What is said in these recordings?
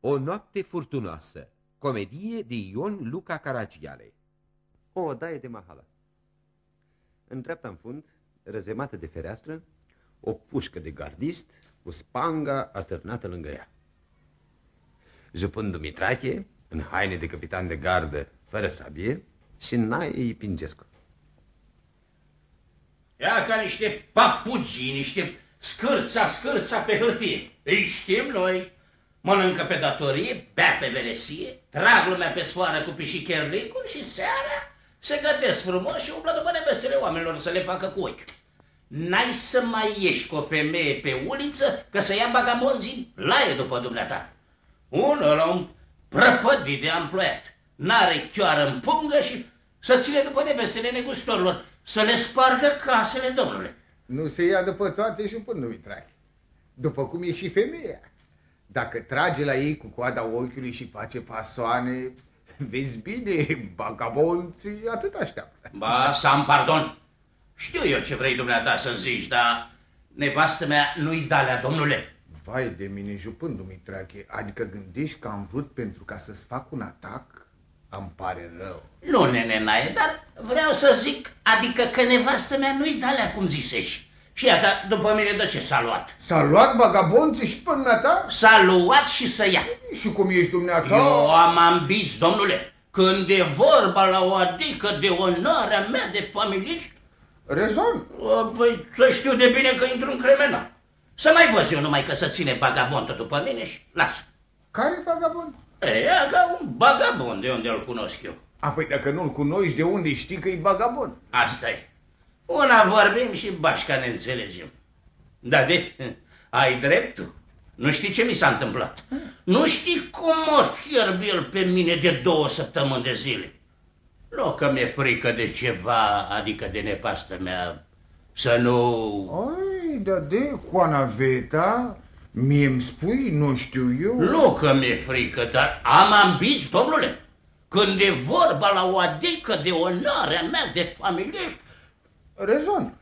O noapte furtunoasă, comedie de Ion Luca Caragiale. O odaie de mahala. În dreapta în fund, răzemată de fereastră, o pușcă de gardist cu spanga atârnată lângă ea. Jupân Dumitrache, în haine de capitan de gardă, fără sabie, și Naie Pingescu. Ia ca niște papugi, niște scârța, scârța pe hârtie. Îi știm noi. Mănâncă pe datorie, bea pe veresie, trag lumea pe sfoară cu pișicherlicuri și seara se gătesc frumos și umblă după nevestele oamenilor să le facă cu ochi. N-ai să mai ieși cu o femeie pe uliță că să ia bagabonzii laie după dumneata. Unul la un prăpădit de amploiat. N-are chioară în pungă și să ține după nevestele negustorilor, să le spargă casele, domnule. Nu se ia după toate și până nu-i trag. După cum e și femeia. Dacă trage la ei cu coada ochiului și face pasoane, vezi bine, bagabonții atât așteaptă. Ba, Sam, pardon. Știu eu ce vrei dumneata să zici, dar nevastă mea nu-i dalea, domnule. Vai de mine, jupându-mi, Trache, adică gândești că am vrut pentru ca să-ți fac un atac? Îmi pare rău. Nu, nene, naie, dar vreau să zic, adică că nevastă mea nu-i dalea, cum zisești. Și iată, după mine de ce s-a luat? S-a luat bagabonții și până ta? S-a luat și să ia. Și cum ești dumneata? Eu am ambiți, domnule, când e vorba la o adică de onoarea mea de familiști, Rezon. Păi să știu de bine că intru în cremena. Să mai văz eu numai că să ține bagabondul după mine și lasă. Care vagabond? E, ca un bagabond de unde îl cunosc eu. A, păi dacă nu-l cunoști, de unde știi că e vagabond? Asta e. Una vorbim și bașca ne înțelegem. Da, de, ai dreptul. Nu știi ce mi s-a întâmplat. Nu știi cum o fierb el pe mine de două săptămâni de zile. Nu că mi-e frică de ceva, adică de nevastă mea, să nu... Ai, da de, Coana Veta, mie îmi spui, nu știu eu... Nu că mi-e frică, dar am ambiți, domnule. Când e vorba la o adică de onoarea mea de familie, Rezon.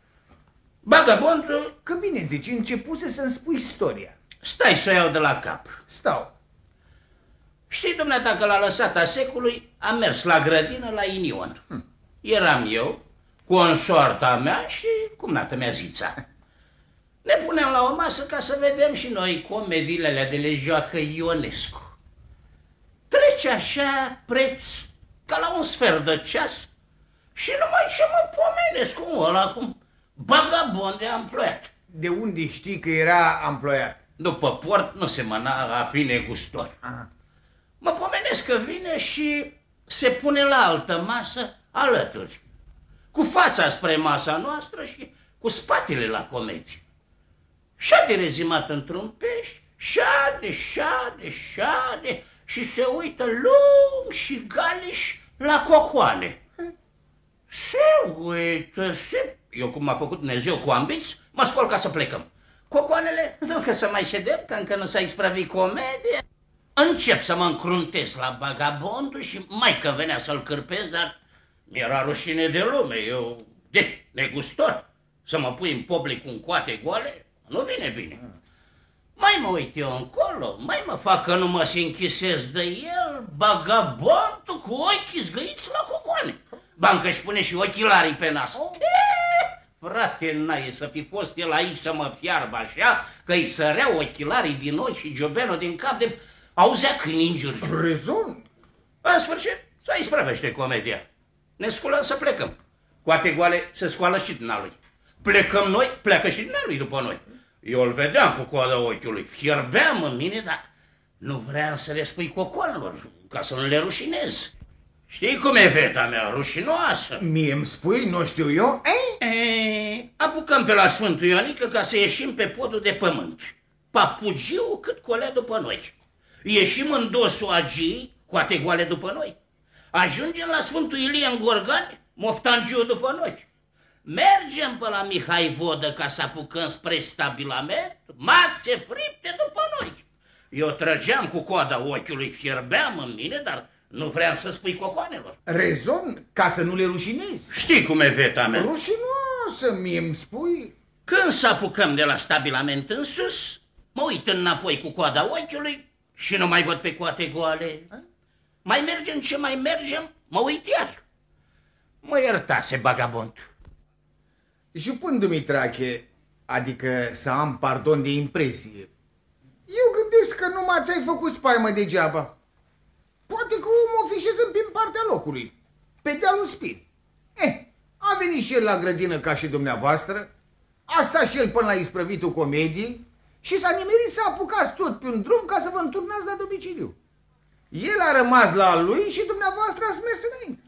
bagabondul, Că bine zici, începuse să-mi spui istoria. stai să o iau de la cap. Stau. Știi, dumneata, că la lăsata secului am mers la grădină la Inion. Hm. Eram eu, consorta mea și cumnată mea Zița. Ne punem la o masă ca să vedem și noi comediile alea de le joacă Ionescu. Trece așa preț ca la un sfert de ceas și numai ce mă pomenesc cum ăla, cum bagabond de amploiat. De unde știi că era amploiat? După port nu se măna a fi negustor. Aha. Mă pomenesc că vine și se pune la altă masă alături, cu fața spre masa noastră și cu spatele la comedie. Și-a de rezimat într-un pești, șade, șade, șade și se uită lung și galiș la cocoane. Se uită, se... Eu cum m-a făcut Dumnezeu cu ambiți, mă scol ca să plecăm. Cocoanele, nu că să mai ședem, că încă nu s-a ispravit comedia. Încep să mă încruntez la bagabondul și mai că venea să-l cârpez, dar mi-era rușine de lume, eu de negustor. Să mă pui în public cu un coate goale, nu vine bine. Mai mă uit eu încolo, mai mă fac că nu mă se închisez de el, bagabondul cu ochii zgâiți la cocoane. Bancă își pune și ochelarii pe nas. E, Frate, n-ai să fi fost el aici să mă fiarbă așa, că îi săreau ochelarii din ochi și giobenul din cap de... Auzea câini în jur. Rezon. În sfârșit, să isprăvește comedia. Ne sculăm să plecăm. Coate goale se scoală și din lui. Plecăm noi, pleacă și din lui după noi. Eu îl vedeam cu coada ochiului, fierbeam în mine, dar nu vreau să le spui cocoanelor, ca să nu le rușinez. Știi cum e feta mea, rușinoasă. Mie îmi spui, nu știu eu? Ei? E, apucăm pe la Sfântul Ionică ca să ieșim pe podul de pământ. Papugiu cât colea după noi. Ieșim în dosul agii, coate goale după noi. Ajungem la Sfântul Ilie în Gorgani, moftangiu după noi. Mergem pe la Mihai Vodă ca să apucăm spre stabilament, mațe fripte după noi. Eu trăgeam cu coada ochiului, fierbeam în mine, dar nu vreau să spui cocoanelor. Rezon, ca să nu le rușinezi. Știi cum e veta mea? Rușinoasă, mie îmi spui. Când să apucăm de la stabilament în sus, mă uit înapoi cu coada ochiului și nu mai văd pe coate goale. Mai mergem ce mai mergem, mă uit iar. Mă iertase bagabond. Și până, Dumitrache, adică să am pardon de impresie, eu gândesc că numai ți-ai făcut spaimă degeaba. Poate că omul o fi șezând prin partea locului, pe dealul spin. Eh, a venit și el la grădină ca și dumneavoastră, a stat și el până la isprăvitul comediei și s-a nimerit să apucați tot pe un drum ca să vă înturnați la domiciliu. El a rămas la al lui și dumneavoastră ați mers înainte.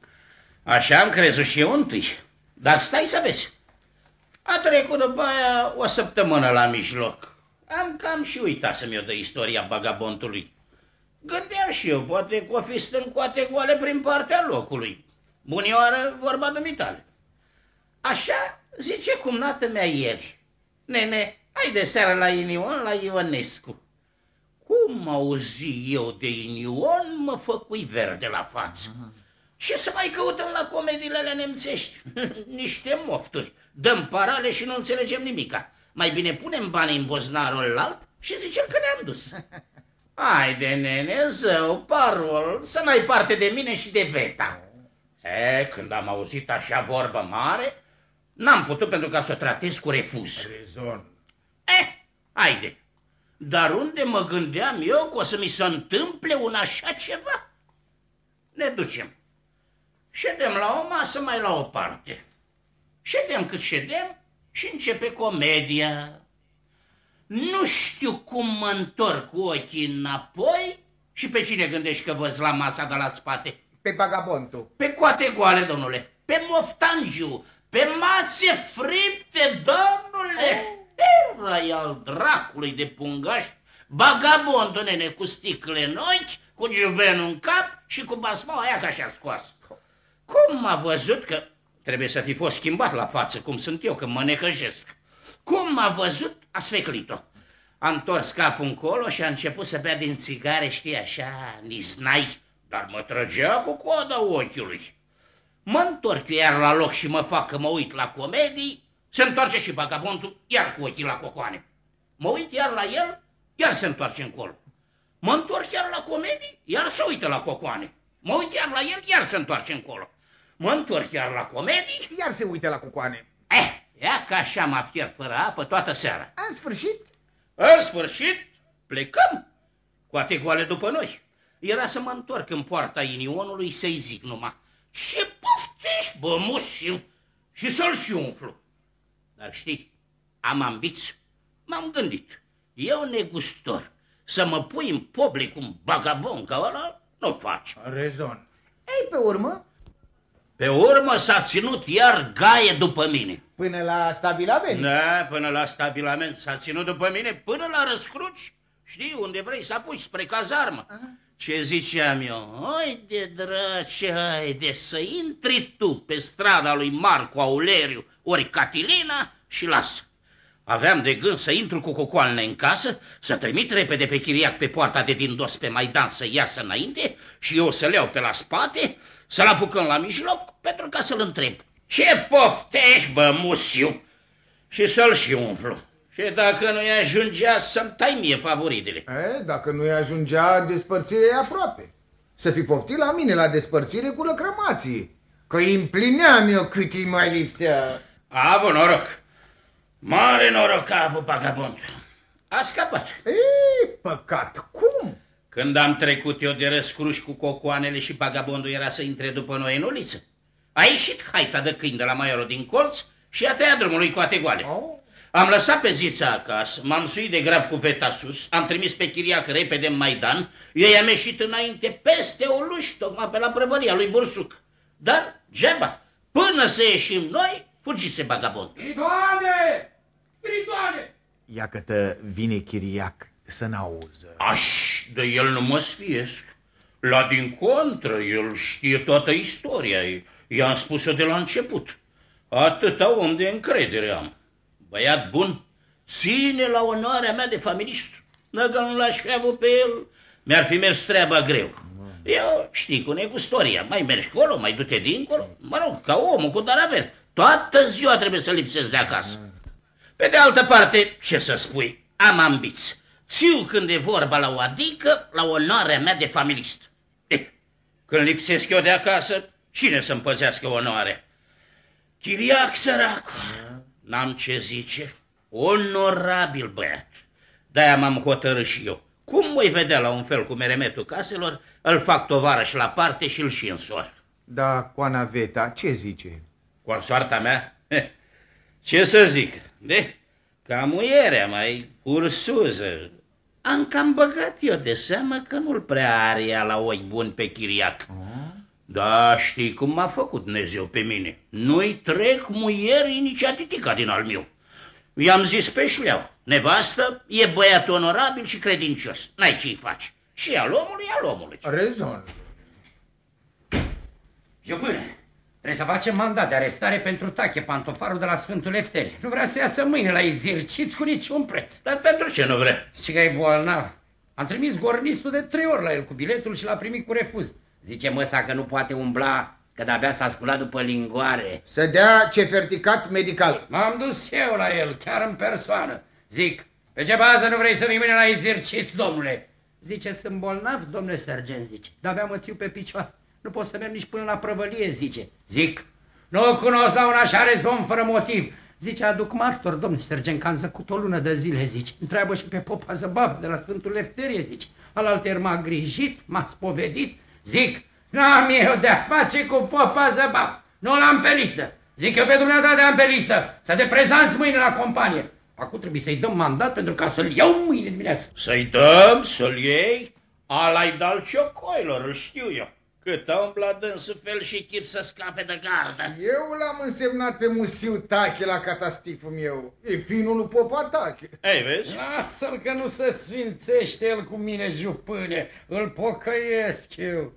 Așa am crezut și eu întâi. Dar stai să vezi. A trecut după aia o săptămână la mijloc. Am cam și uitat să mi-o dă istoria bagabontului. Gândeam și eu, poate că o fi stând coate goale prin partea locului. Bunioară, vorba dumitale. Așa zice cum nată mea ieri. Nene, hai de seară la Inion, la Ionescu. Cum auzi eu de Inion, mă făcui verde la față. Ce să mai căutăm la comediile alea nemțești? Niște mofturi. Dăm parale și nu înțelegem nimica. Mai bine punem bani în bozunarul alb și zicem că ne-am dus. Haide, nene, zău, parol, să n-ai parte de mine și de Veta. E, când am auzit așa vorbă mare, n-am putut pentru ca să o tratez cu refuz. Rezon. Eh, haide. Dar unde mă gândeam eu că o să mi se întâmple un așa ceva? Ne ducem. Ședem la o masă mai la o parte. Ședem cât ședem și începe comedia. Nu știu cum mă întorc cu ochii înapoi și pe cine gândești că văz la masa de la spate? Pe bagabontul. Pe coate goale, domnule, pe moftangiu, pe mațe fripte, domnule. Era al dracului de pungaș, bagabondul nene cu sticle în ochi, cu juvenul în cap și cu basmaua aia ca și-a scoas. Cum m-a văzut că trebuie să fi fost schimbat la față, cum sunt eu când mă necăjesc. Cum m-a văzut, a sfeclit-o. A întors capul încolo și a început să bea din țigare, știi, așa, niznai, dar mă trăgea cu coada ochiului. Mă întorc iar la loc și mă fac că mă uit la comedii, se întoarce și vagabondul iar cu ochii la cocoane. Mă uit iar la el, iar se întoarce încolo. Mă întorc iar la comedii, iar se uită la cocoane. Mă uit iar la el, iar se întoarce încolo. Mă întorc iar la comedii. Iar se uită la cucoane. Eh, ia că așa mă fier fără apă toată seara. În sfârșit, În sfârșit, plecăm. Coate goale după noi. Era să mă întorc în poarta inionului să-i zic numai. Ce poftești, bă, musim, și să-l și umflu. Dar știi, am ambiți, m-am gândit. Eu negustor, să mă pui în public un bagabon ca ăla, nu faci. rezon. Ei, pe urmă, Pe urmă s-a ținut iar gaie după mine. până la stabilament. Da, până la stabilament s-a ținut după mine, până la răscruci. Știi, unde vrei să apuci spre cazarmă. Ce ziceam eu? Hai de drace, haide să intri tu pe strada lui Marco Auleriu, ori Catilina și lasă. Aveam de gând să intru cu cocoanele în casă, să trimit repede pe chiriac pe poarta de din dos pe Maidan să iasă înainte și eu să le iau pe la spate, să-l apucăm la mijloc pentru ca să-l întreb. Ce poftești, bă, musiu? Și să-l și umflu. Și dacă nu-i ajungea să-mi tai mie favoritele. E, dacă nu-i ajungea, despărțirea e aproape. Să fi poftit la mine la despărțire cu lăcrămații. Că îi împlineam eu cât îi mai lipsea. A avut noroc. Mare noroc a avut vagabondul. A scăpat. Ei, păcat, cum? Când am trecut eu de răscruși cu cocoanele și vagabondul era să intre după noi în uliță, a ieșit haita de câini de la maiorul din colț și a tăiat drumul lui coate goale. Oh. Am lăsat pe zița acasă, m-am suit de grab cu veta sus, am trimis pe chiriac repede în Maidan, eu i-am ieșit înainte peste o luși, tocmai pe la prăvăria lui Bursuc. Dar, geba, până să ieșim noi, fugise vagabond. Spiritoane! Spiritoane! Iată vine chiriac să n-auză. Aș, de el nu mă sfiesc. La din contră, el știe toată istoria. I-am spus-o de la început. Atâta om de încredere am. Băiat bun, ține la onoarea mea de familist. Dacă nu l-aș fi avut pe el, mi-ar fi mers treaba greu. Eu știi cu negustoria, mai mergi colo, mai du-te dincolo, mă rog, ca omul cu dar aver. Toată ziua trebuie să lipsesc de acasă. Pe de altă parte, ce să spui, am ambiți. Țiu când e vorba la o adică, la onoarea mea de familist. Eh, când lipsesc eu de acasă, cine să-mi păzească onoarea? Chiriac săracu, n-am ce zice, onorabil băiat. De-aia m-am hotărât și eu. Cum voi vedea la un fel cu meremetul caselor, îl fac tovarăș la parte și îl și însor. Da, Coana Veta, ce zice? Consoarta mea? Heh, Ce să zic? De, ca muierea mai ursuză. Am cam băgat eu de seamă că nu-l prea are ea la ochi buni pe chiriac. Da, știi cum m-a făcut Dumnezeu pe mine. Nu-i trec muierii nici atitica din al meu. I-am zis pe șleau, nevastă e băiat onorabil și credincios. N-ai ce-i faci. Și al omului, al omului. Rezon. Jupâne, trebuie să facem mandat de arestare pentru Tache, pantofarul de la Sfântul Efteri. Nu vrea să iasă mâine la exerciți cu niciun preț. Dar pentru ce nu vrea? Și că e bolnav. Am trimis gornistul de trei ori la el cu biletul și l-a primit cu refuz. Zice măsa că nu poate umbla, că de-abia s-a sculat după lingoare. Să dea certificat medical. M-am dus eu la el, chiar în persoană. Zic, pe ce bază nu vrei să vii mâine la exerciți, domnule? Zice, sunt bolnav, domnule sergent, zice. De-abia mă țiu pe picioare. Nu pot să merg nici până la prăvălie, zice. Zic, nu o cunosc la un așa rezon fără motiv. Zice, aduc martor, domnule sergent, că am zăcut o lună de zile, zice. Întreabă și pe popa Zăbav de la Sfântul Lefterie, zice. Alalter m-a grijit, m-a spovedit. Zic, n-am eu de-a face cu popa Zăbav. Nu l-am pe listă. Zic eu pe dumneata de am pe listă. Să te prezanți mâine la companie. Acum trebuie să-i dăm mandat pentru ca să-l iau mâine dimineață. Să-i dăm, să-l iei? Ala-i dal ciocoilor, îl știu eu. Cât a umblat dânsul fel și chip să scape de gardă. Eu l-am însemnat pe Musiu Tache la catastiful meu. E finul lui Popa Tache. Ei, vezi? Lasă-l că nu se sfințește el cu mine, jupâne. Îl pocăiesc eu.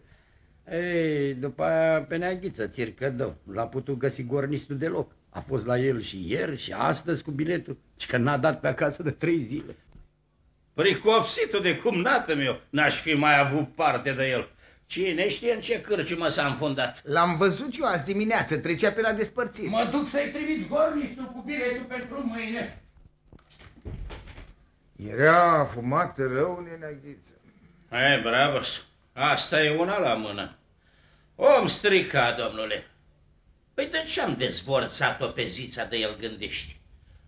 Ei, după aia pe neaghiță, țircădău. Nu l-a putut găsi gornistul deloc. A fost la el și ieri și astăzi cu biletul. Și că n-a dat pe acasă de trei zile. Pricopsitul de cumnată meu, n-aș fi mai avut parte de el. Cine știe în ce cârciumă s-a înfundat? L-am văzut eu azi dimineață, trecea pe la despărțire. Mă duc să-i trimiți gornistul cu biletul pentru mâine. Era fumat rău, neneghiță. Ei, bravos, asta e una la mână. Om stricat, domnule. Păi de ce am dezvorțat-o pe zița de el gândești?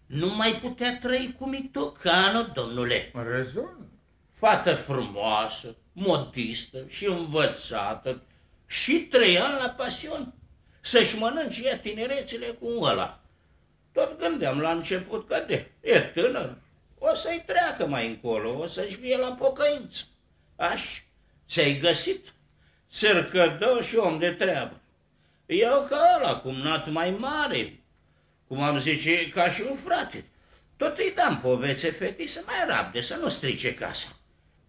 Nu mai putea trăi cu mitocanu, domnule. Rezon. Fată frumoasă, modistă și învățată și trei ani la pasion. Să-și mănânce ea tinerețile cu ăla. Tot gândeam la început că de, e tânăr, o să-i treacă mai încolo, o să-și fie la pocăință. Aș, ți-ai găsit? Țărcădău și om de treabă. Eu ca ăla, cum nat mai mare, cum am zice, ca și un frate. Tot îi dam povețe fetii să mai rabde, să nu strice casa.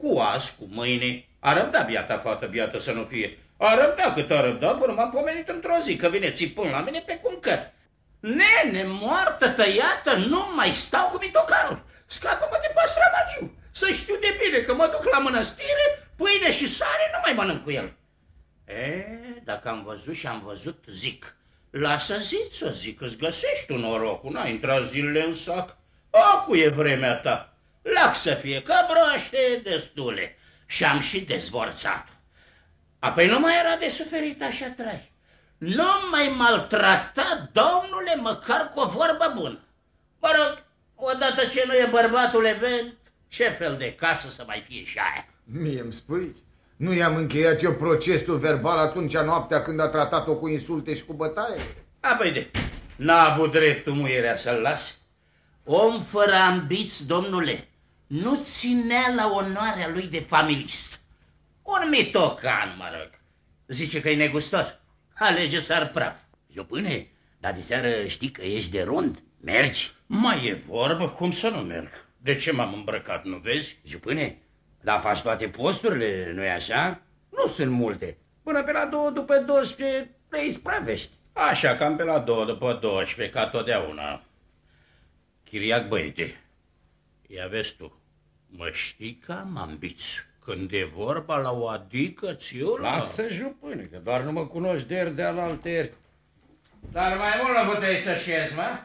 Cu azi, cu mâine, a răbda biata fată, biată să nu fie. A răbda cât a răbda până m-am pomenit într-o zi că vine țipând la mine pe cuncăt. Nene, moartă, tăiată, nu mai stau cu mitocanul. Scapă-mă de pastramagiu. Să știu de bine că mă duc la mănăstire, pâine și sare nu mai mănânc cu el. E, dacă am văzut și am văzut, zic. Lasă zi să zic, îți găsești un norocul, n-ai intrat zilele în sac. Acu e vremea ta. Lac să fie, că broaște destule. Și am și dezvorțat. Apoi nu mai era de suferit așa trai. Nu mai maltrata, domnule, măcar cu o vorbă bună. Mă rog, odată ce nu e bărbatul event, ce fel de casă să mai fie și aia? Mie îmi spui? Nu i-am încheiat eu procesul verbal atunci noaptea când a tratat-o cu insulte și cu bătaie? Apoi de, n-a avut dreptul muierea să-l las. Om fără ambiți, domnule, nu ținea la onoarea lui de familist. Un mitocan, mă rog. Zice că e negustor. Alege sar praf. Jupâne, dar de seară știi că ești de rond. Mergi? Mai e vorbă, cum să nu merg? De ce m-am îmbrăcat, nu vezi? Jupâne, dar faci toate posturile, nu-i așa? Nu sunt multe. Până pe la două după 12 le ispravești. Așa, cam pe la două după 12, ca totdeauna. Chiriac, băiete, ia vezi tu, mă știi că am ambiți. Când e vorba la o adică, ți-o la... Lasă, jupâne, că doar nu mă cunoști de de alalteri. Dar mai mult nu puteai să șezi, mă?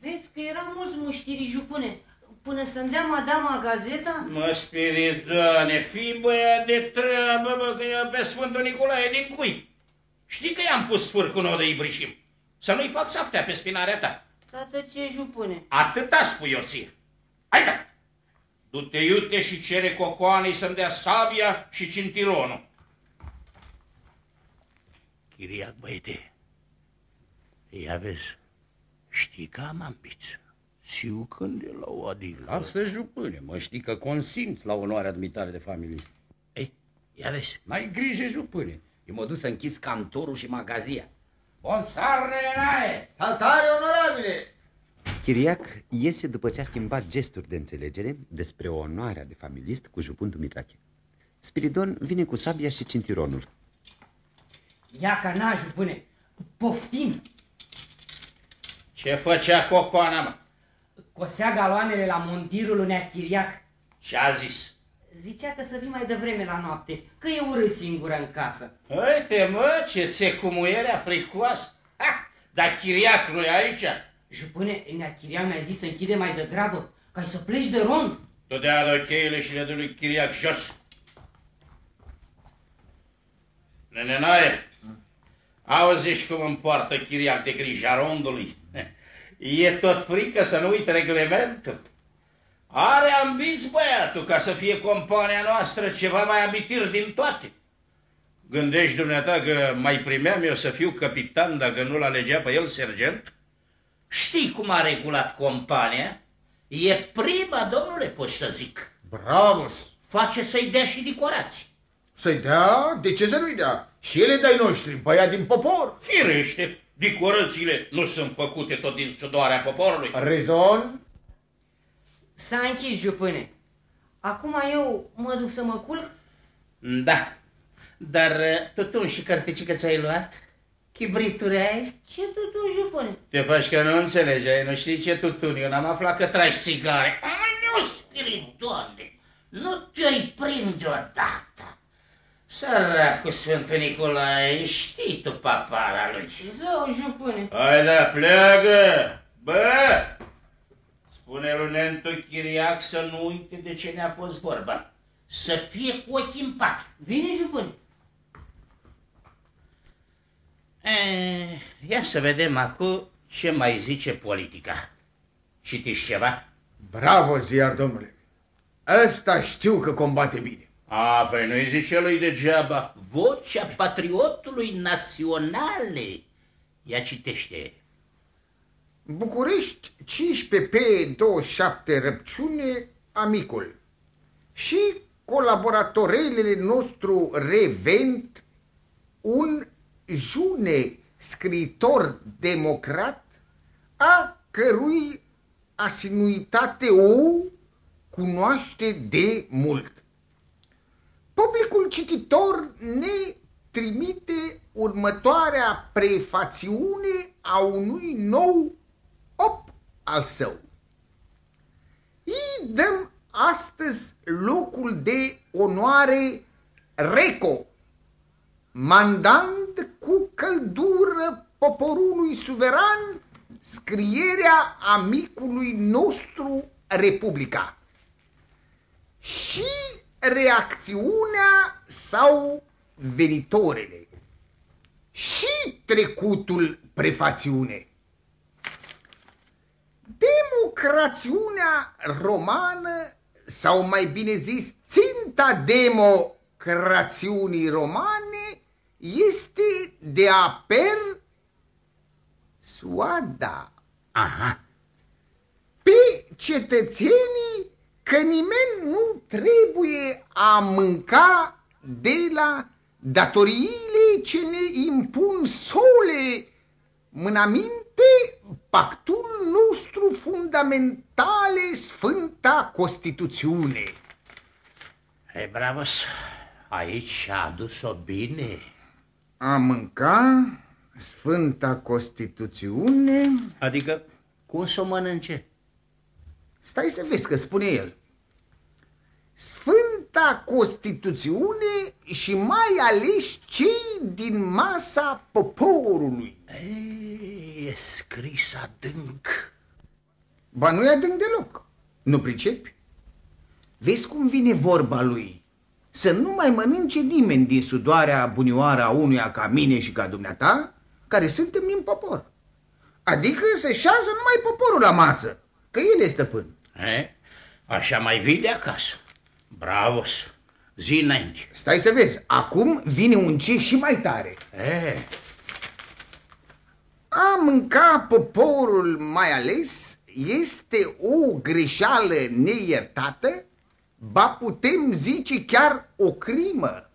Vezi că erau mulți muștiri jupâne. Până să-mi dea madama gazeta? Mă, Spiridoane, fii băiat de treabă, bă, că eu pe Sfântul Nicolae din cui. Știi că i-am pus sfârcul nou de ibrișim. Să nu-i fac saftea pe spinarea ta. Tată, ce jupune? Atâta spui eu ție. Hai da! Du-te iute și cere cocoanei să-mi dea sabia și cintironul. Chiriac, băiete, ia vezi, știi că am ambiță. Știu când e la o adică. Lasă, jupâne, mă știi că consimți la onoarea admitare de familie. Ei, ia vezi. N-ai grijă, jupâne. Eu mă duc să închis cantorul și magazia. Bun sar, Renae! Saltare onorabile! Chiriac iese după ce a schimbat gesturi de înțelegere despre onoarea de familist cu jupun Dumitrache. Spiridon vine cu sabia și cintironul. Ia ca n jupune. Poftim! Ce făcea cocoana, mă? Cosea galoanele la montirul lui Nea Chiriac. Ce a zis? Zicea că să vii mai devreme la noapte, că e urât singură în casă. Uite, mă, ce țecumuierea fricoasă. Ha, dar chiriac nu e aici. Jupâne, Nea Chiriac mi-a zis să închide mai degrabă, ca să pleci de rond. Tu dea cheile și le dă lui chiriac jos. Nenenaie, auzi cum îmi poartă chiriac de grija rondului. E tot frică să nu uite reglementul. Are ambiți băiatul ca să fie compania noastră ceva mai abitir din toate. Gândești dumneata că mai primeam eu să fiu capitan dacă nu-l alegea pe el sergent? Știi cum a regulat compania? E prima, domnule, poți să zic. Bravos! Face să-i dea și decorații. Să-i dea? De ce să nu-i dea? Și ele de-ai noștri, băiat din popor. Firește, decorațiile nu sunt făcute tot din sudoarea poporului. Rezon? S-a închis, jupâne. Acum eu mă duc să mă culc? Da, dar uh, tutun și cărticică ți-ai luat? Chibrituri ai? Ce tutun, jupâne? Te faci că nu înțelegi, ai nu știi ce tutun, eu n-am aflat că tragi țigare. Nu, spiritoane, nu te-ai prinde odată. Săracul Sfântul Nicolae, știi tu papara lui. Zău, jupâne. Hai da, pleagă! Bă! Spune lui Nentu Chiriac să nu uite de ce ne-a fost vorba. Să fie cu ochii în pat. Vine, jupâne. E, ia să vedem acum ce mai zice politica. Citiți ceva? Bravo, ziar, domnule. Ăsta știu că combate bine. A, păi nu-i zice lui degeaba. Vocea patriotului naționale. Ia citește. București, 15 pe 27 răpciune, amicul. Și colaboratorele nostru revent, un june scriitor democrat, a cărui asinuitate o cunoaște de mult. Publicul cititor ne trimite următoarea prefațiune a unui nou op al său. Îi dăm astăzi locul de onoare Reco, mandant cu căldură poporului suveran scrierea amicului nostru Republica. Și reacțiunea sau venitorele și trecutul prefațiune. Democrațiunea romană, sau mai bine zis, ținta democrațiunii romane este de a per suada. Aha. Pe cetățenii că nimeni nu trebuie a mânca de la datoriile ce ne impun sole mânaminte pactul nostru fundamentale Sfânta Constituțiune. Ei, bravos, aici a adus-o bine. A mânca Sfânta Constituțiune... Adică, cum să o mănânce? Stai să vezi că spune el. Sfânta Constituțiune și mai ales cei din masa poporului. Ei, e scris adânc. Ba nu e adânc deloc. Nu pricepi? Vezi cum vine vorba lui? Să nu mai mănânce nimeni din sudoarea bunioară a unuia ca mine și ca dumneata, care suntem din popor. Adică să șează numai poporul la masă, că el este stăpân. E? Așa mai vii de acasă. Bravos! Zi înainte. Stai să vezi, acum vine un ce și mai tare. E, A mânca poporul mai ales este o greșeală neiertată, ba putem zice chiar o crimă.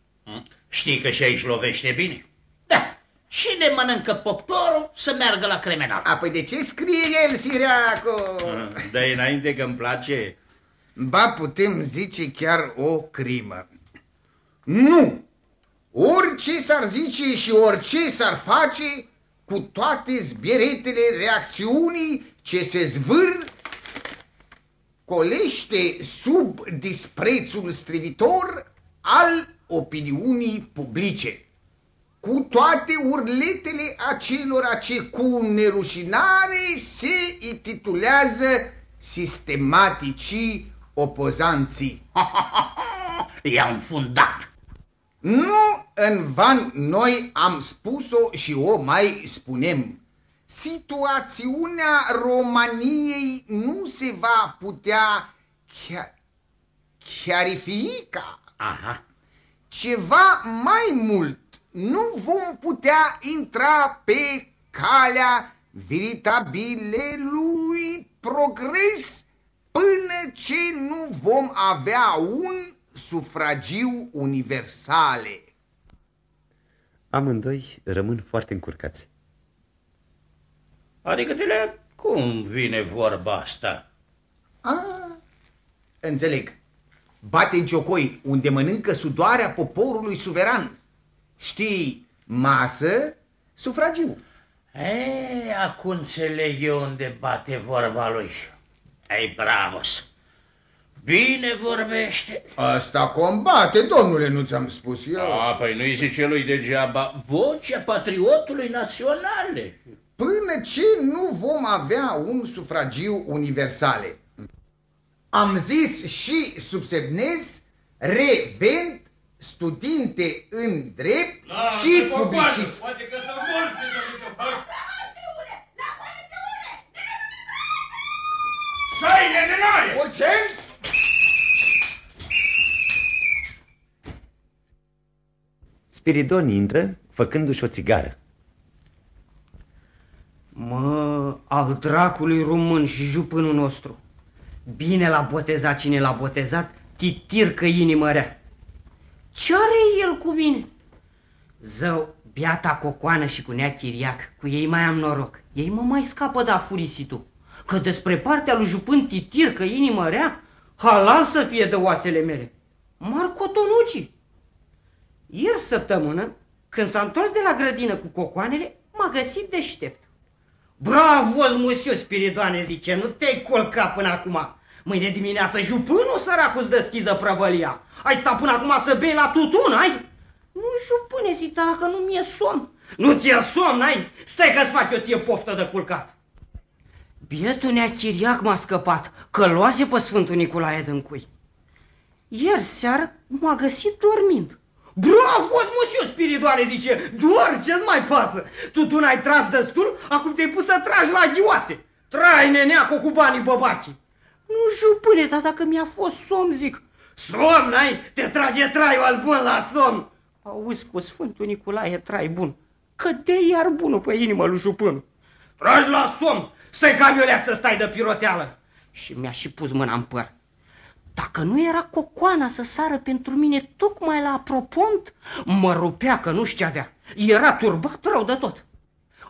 știi că și aici lovește bine? Da. Cine mănâncă poporul să meargă la criminal? A, păi de ce scrie el, Siriaco? dă înainte că îmi place. Ba putem zice chiar o crimă. Nu! Orice s-ar zice și orice s-ar face, cu toate zbieretele reacțiunii ce se zvâr, colește sub disprețul strivitor al opiniunii publice. Cu toate urletele acelora ce cu nerușinare se intitulează sistematicii opozanții. I-am fundat. Nu în van noi am spus-o și o mai spunem. Situațiunea României nu se va putea chiar, chiarifica. Aha. Ceva mai mult, nu vom putea intra pe calea veritabilului progres până ce nu vom avea un sufragiu universale. Amândoi rămân foarte încurcați. Adică de la cum vine vorba asta? Ah, înțeleg. Bate în ciocoi unde mănâncă sudoarea poporului suveran. Știi, masă, sufragiu. E, acum înțeleg eu unde bate vorba lui. Ei, bravos! Bine vorbește. Asta combate, domnule, nu ți-am spus eu. A, păi nu-i zice lui degeaba vocea patriotului naționale. Până ce nu vom avea un sufragiu universale. Am zis și subsemnez, revent, studinte în drept și publicist. Poate că să morți să nu ce fac. Stai, negenaie! Urgent! Spiridon intră, făcându-și o țigară. Mă, al dracului român și jupânul nostru. Bine l-a botezat cine l-a botezat, titircă inimă rea. Ce are el cu mine? Zău, biata cocoană și cu nea chiriac, cu ei mai am noroc. Ei mă mai scapă de afurisitul. Că despre partea lui jupân titircă inimă rea, halal să fie de oasele mele. Marco Tonucci. Ieri săptămână, când s-a întors de la grădină cu cocoanele, m-a găsit deștept. Bravo, monsieur Spiridoane, zice, nu te-ai colcat până acum. Mâine dimineață jupânul săracul îți deschiză prăvălia. Ai stat până acum să bei la tutun, ai? Nu, jupâne, zic, dacă nu mi-e somn. Nu ți-e somn, ai? Stai că-ți fac eu ție poftă de culcat. Bietul nea chiriac m-a scăpat, că luase pe Sfântul Nicolae din cui. Ieri seară m-a găsit dormind. Bravo, monsieur Spiridoane, zice, doar ce-ți mai pasă? Tu, tu n-ai tras destul, acum te-ai pus să tragi la ghioase. Trai, neneaco, cu banii băbachi. Nu, jupâne, dar dacă mi-a fost somn, zic. Somn, ai? Te trage traiul bun la somn. Auzi, cu Sfântul Nicolae trai bun. Că de iar bunul pe inimă lui jupân. Tragi la somn, stai camioleac să stai de piroteală. Și mi-a și pus mâna în păr. Dacă nu era cocoana să sară pentru mine tocmai la apropont, mă rupea că nu știu ce avea. Era turbat rău de tot.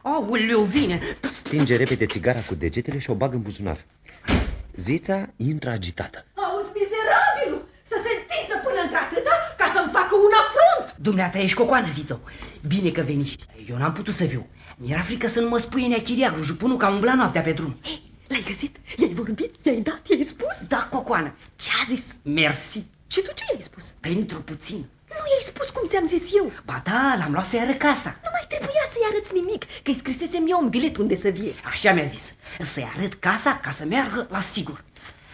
Aoleu, vine! Stinge repede țigara cu degetele și o bagă în buzunar. Zița intră agitată. Auzi, mizerabilul, să se întinsă până într-atâta ca să-mi facă un afront. Dumneata ești cocoană, zițău. Bine că veni și eu n-am putut să viu. Mi-era frică să nu mă spui neachiriac, jupânul că am umblat noaptea pe drum. L-ai găsit? I-ai vorbit? I-ai dat? I-ai spus? Da, cocoană. Ce-a zis? Mersi. Și tu ce i-ai spus? Pentru puțin. Nu i-ai spus cum ți-am zis eu. Ba da, l-am luat să-i arăt casa. Nu mai trebuia să-i arăți nimic, că îi scrisesem eu un bilet unde să vie. Așa mi-a zis. Să-i arăt casa ca să meargă la sigur.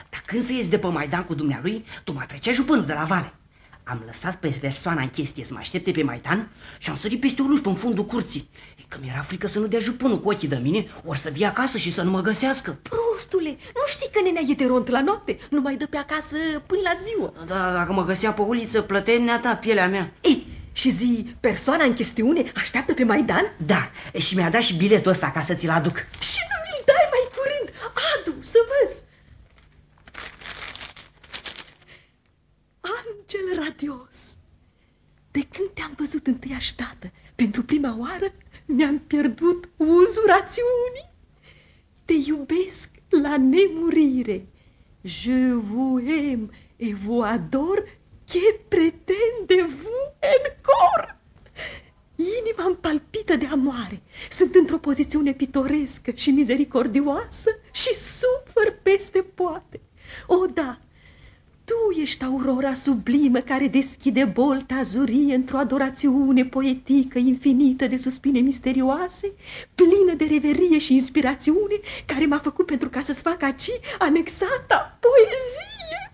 Dacă când să ies de pe Maidan cu dumnealui, tu mă trecea jupânul de la vale. Am lăsat pe persoana în chestie să mă aștepte pe Maidan și am sărit peste o luș în fundul curții. E că mi-era frică să nu dea jupânul cu ochii de mine, ori să vie acasă și să nu mă găsească. Prostule, nu știi că nenea e de ront la noapte? Nu mai dă pe acasă până la ziua. Da, dacă mă găsea pe uliță, plătea ta pielea mea. Ei, și zi, persoana în chestiune așteaptă pe Maidan? Da, și mi-a dat și biletul ăsta ca să ți-l aduc. Și nu mi-l dai mai curând? Adu, să văz. Angel radios, de când te-am văzut întâiași dată, pentru prima oară, mi-am pierdut uzul rațiunii. Te iubesc la nemurire. Je vous aime et vous adore che pretende vous encore. Inima îmi palpită de amoare. Sunt într-o pozițiune pitorescă și misericordioasă și sufăr peste poate. O, da, tu ești aurora sublimă care deschide bolta azurie într-o adorațiune poetică infinită de suspine misterioase, plină de reverie și inspirațiune, care m-a făcut pentru ca să-ți fac aici anexata poezie.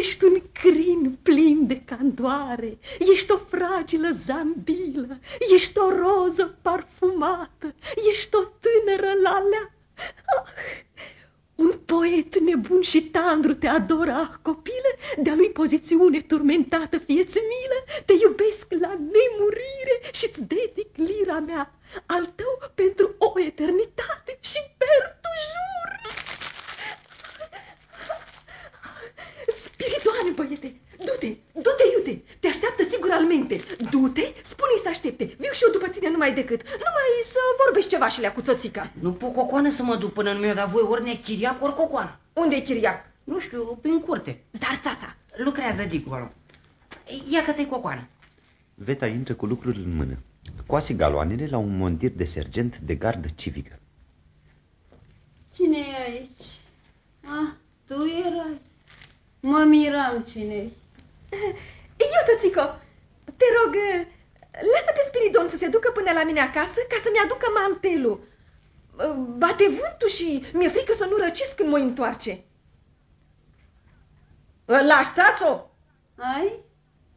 Ești un crin plin de candoare, ești o fragilă zambilă, ești o roză parfumată, ești o tânără lalea. Ah, un poet nebun și tandru te adoră, ah, copilă, de-a lui pozițiune turmentată fieți milă, te iubesc la nemurire și-ți dedic lira mea, al tău pentru o eternitate și per jur. Spiritoane, băiete, du-te, du-te, iute, te așteaptă sigur al minte. Du-te, spune-i să aștepte, viu și eu după tine numai decât, numai să vorbești ceva și lea cu țățica. Nu pot cocoană să mă duc până nu mi-o da voi ori nechiriac, ori cocoană. Unde e chiriac? Nu știu, prin curte. Dar țața. Lucrează dincolo. Ia că te cocoană. Veta intră cu lucruri în mână. Coase galoanele la un mondir de sergent de gardă civică. Cine e aici? Ah, tu erai. Mă miram cine Eu, tățico, te rog, lasă pe Spiridon să se ducă până la mine acasă ca să-mi aducă mantelul. Bate vântul și mi-e frică să nu răcesc când mă întoarce. Îl lași, țațo? Ai?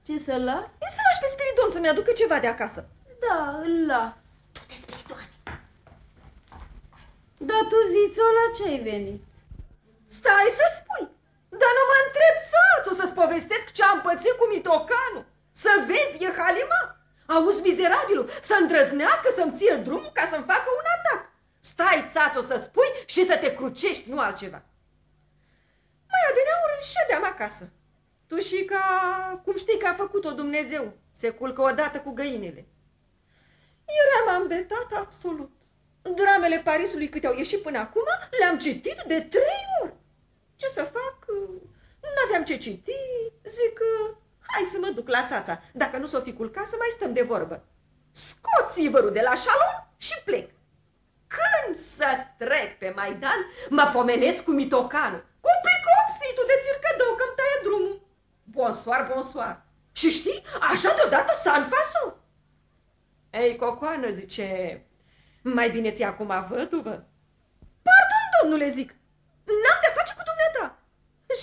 Ce să las? E să lași pe Spiridon să-mi aducă ceva de acasă. Da, îl las. Tu te Spiridoane. Da, tu ziți-o la ce ai venit? Stai să spui. Dar nu mă întreb să să-ți povestesc ce am pățit cu mitocanul. Să vezi, e halima. Auzi, mizerabilul, să îndrăznească să-mi ție drumul ca să-mi facă un atac. Stai, țațo, să spui și să te crucești, nu altceva. Mai adineauri ședeam acasă. Tu și ca, cum știi că a făcut-o Dumnezeu, se culcă odată cu găinile. Eram ambetat absolut. Dramele Parisului câte au ieșit până acum le-am citit de trei ori. Ce să fac? N-aveam ce citi, zic, hai să mă duc la țața. Dacă nu s-o fi culcat, să mai stăm de vorbă. Scot sivărul de la șalon și plec. Când să trec pe Maidan, mă pomenesc cu mitocanul. Cu pricopsitul de țircădău că-mi taie drumul. Bonsoir, bonsoir. Și știi, așa deodată s-a fason. Ei, cocoană, zice, mai bine ți acum văduvă? Pardon, domnule, zic, n-am de face cu dumneata.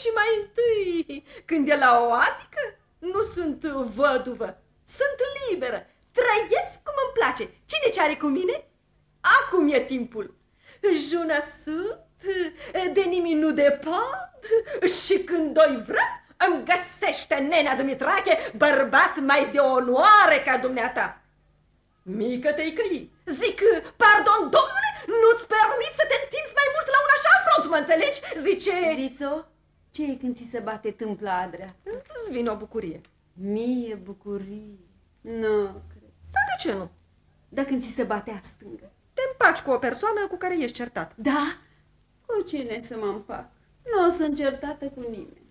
Și mai întâi, când e la o adică, nu sunt văduvă, sunt liberă, trăiesc cum îmi place. Cine ce are cu mine? Acum e timpul. Jună sunt, de nimic nu depand și când doi vrea, îmi găsește nenea Dumitrache bărbat mai de onoare ca dumneata. Mică te-i Zic, pardon, domnule, nu-ți permit să te întinzi mai mult la un așa front, mă înțelegi? Zice... Zițo, ce e când ți se bate tâmpla a dreapta? Îți vine o bucurie. Mie bucurie. Nu, cred. Dar de ce nu? Dar când ți se bate a stângă? Te împaci cu o persoană cu care ești certat. Da? Cu cine să mă împac? Nu o sunt certată cu nimeni.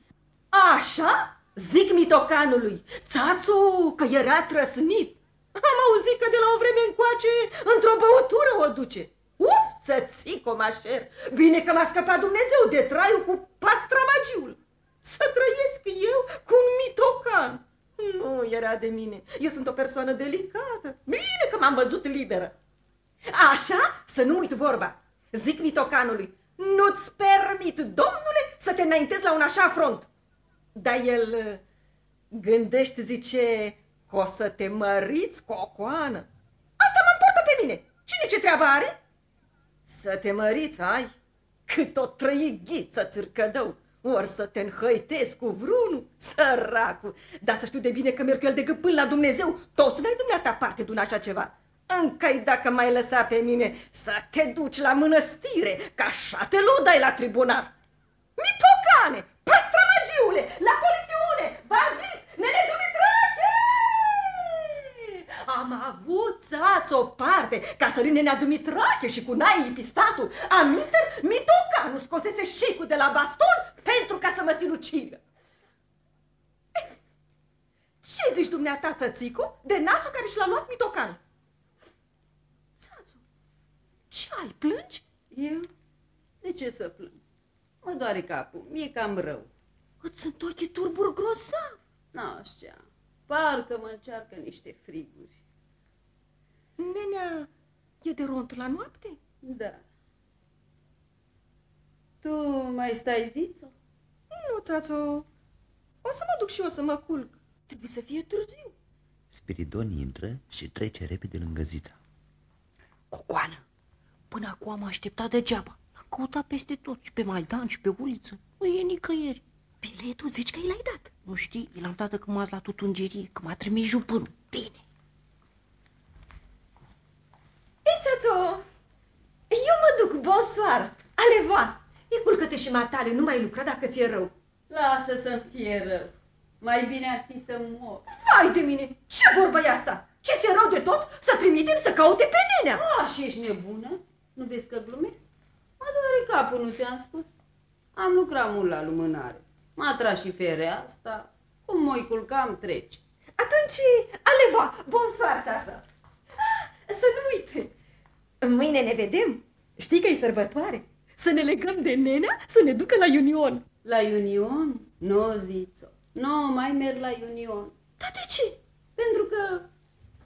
Așa? Zic mitocanului, țațu, că era trăsnit. Am auzit că de la o vreme încoace într-o băutură o duce. Uf, țățico, mașer! Bine că m-a scăpat Dumnezeu de traiul cu pastramagiul. Să trăiesc eu cu un mitocan. Nu era de mine. Eu sunt o persoană delicată. Bine că m-am văzut liberă. Așa? Să nu uit vorba. Zic mitocanului, nu-ți permit, domnule, să te înaintezi la un așa front. Dar el uh, gândește, zice, că o să te măriți, cocoană. Asta mă importă pe mine. Cine ce treabă are? Să te măriți, ai? Cât o trăi ghiță țârcădău. Ori să te înhăitezi cu vreunul, săracul. Dar să știu de bine că merg el de până la Dumnezeu, tot n-ai dumneata parte de un așa ceva. încă dacă mai lăsa pe mine să te duci la mănăstire, ca așa te lodai la tribunal. Mitocane, pastramagiule, la polițiune, bandist, nene Dumitrache! Am avut țați o parte ca să nenea Dumitrache și cu naii pistatul. Aminter, Mitocanu scosese șicul de la baston pentru ca să mă sinucidă. Eh, Ce zici dumneata, țățicu, de nasul care și l-a luat Mitocan? Țațu, ce ai, plângi? Eu? De ce să plâng? Mă doare capul, mi-e cam rău. Îți sunt ochii turburi grozav. Nu așa, parcă mă încearcă niște friguri. Nenea e de ront la noapte? Da. Tu mai stai ziță? Nu, țațo. O să mă duc și eu să mă culc. Trebuie să fie târziu. Spiridon intră și trece repede lângă zița. Cocoană, până acum am așteptat degeaba. L-am căutat peste tot, și pe Maidan, și pe uliță. Nu e nicăieri. Biletul zici că i l-ai dat. Nu știi, i l-am dat de când m-ați la tutungerie, că m-a trimis jupânul. Bine. Ei, țațo, eu mă duc, bonsoir, alevoan. E culcă-te și matale, nu mai lucra dacă ți-e rău. Lasă să-mi fie rău. Mai bine ar fi să mor. Vai de mine, ce vorbă e asta? Ce ți-e rău de tot? Să trimitem să caute pe nenea. A, și ești nebună? Nu vezi că glumesc? Mă doare capul, nu ți-am spus? Am lucrat mult la lumânare. M-a tras și fereastra. Cum mă culcam trece. Atunci, aleva, bonsoir, țață. Ah, Să nu uite, mâine ne vedem. Știi că e sărbătoare. Să ne legăm de nenea, să ne ducă la Union. La Union? Nu, zițo. Nu, mai merg la Union. Dar de ce? Pentru că...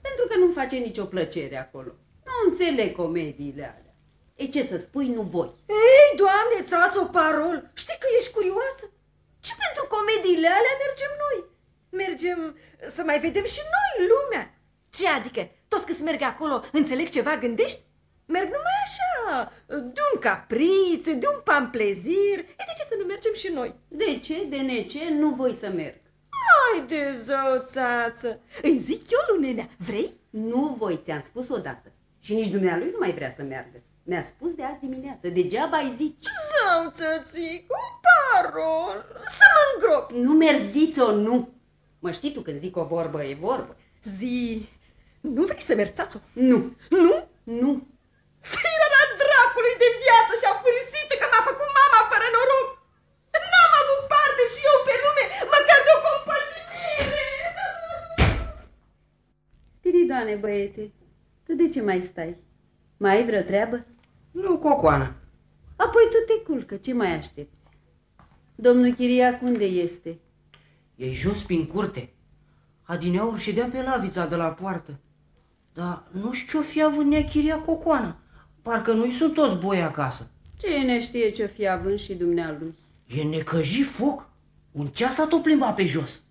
Pentru că nu-mi face nicio plăcere acolo. Nu înțeleg comediile alea. E ce să spui, nu voi. Ei, doamne, țață o parol, știi că ești curioasă? Ce pentru comediile alea mergem noi? Mergem să mai vedem și noi lumea. Ce adică? Toți că merg acolo, înțeleg ceva, gândești? Merg numai așa, de un capriț, de un pamplezir. E de ce să nu mergem și noi? De ce, de nece, nu voi să merg? Hai de zău, țață. Îi zic eu lui nenea, vrei? Nu voi, ți-am spus odată. Și nici dumnealui nu mai vrea să meargă. Mi-a spus de azi dimineață, degeaba ai zici. Zău, țățicu, parol, să mă îngrop. Nu merziți-o, nu. Mă știi tu când zic o vorbă, e vorbă. Zi, nu vrei să mergi, țațo? Nu, Nu? nu. Firara dracului de viață și-a furisită că m-a făcut mama fără noroc. N-am avut parte și eu pe lume, măcar de o compătimire. Spiridoane, băiete, tu de ce mai stai? Mai ai vreo treabă? Nu, Cocoană. Apoi tu te culcă, ce mai aștepți? Domnul Chiriac unde este? E jos prin curte. Adineaur ședea pe lavița de la poartă. Dar nu știu ce-o fi având neachiria Cocoană. Parcă nu-i sunt toți boi acasă. Cine știe ce-o fi având și dumnealui? E necăjit foc. Un ceas a tot plimbat pe jos.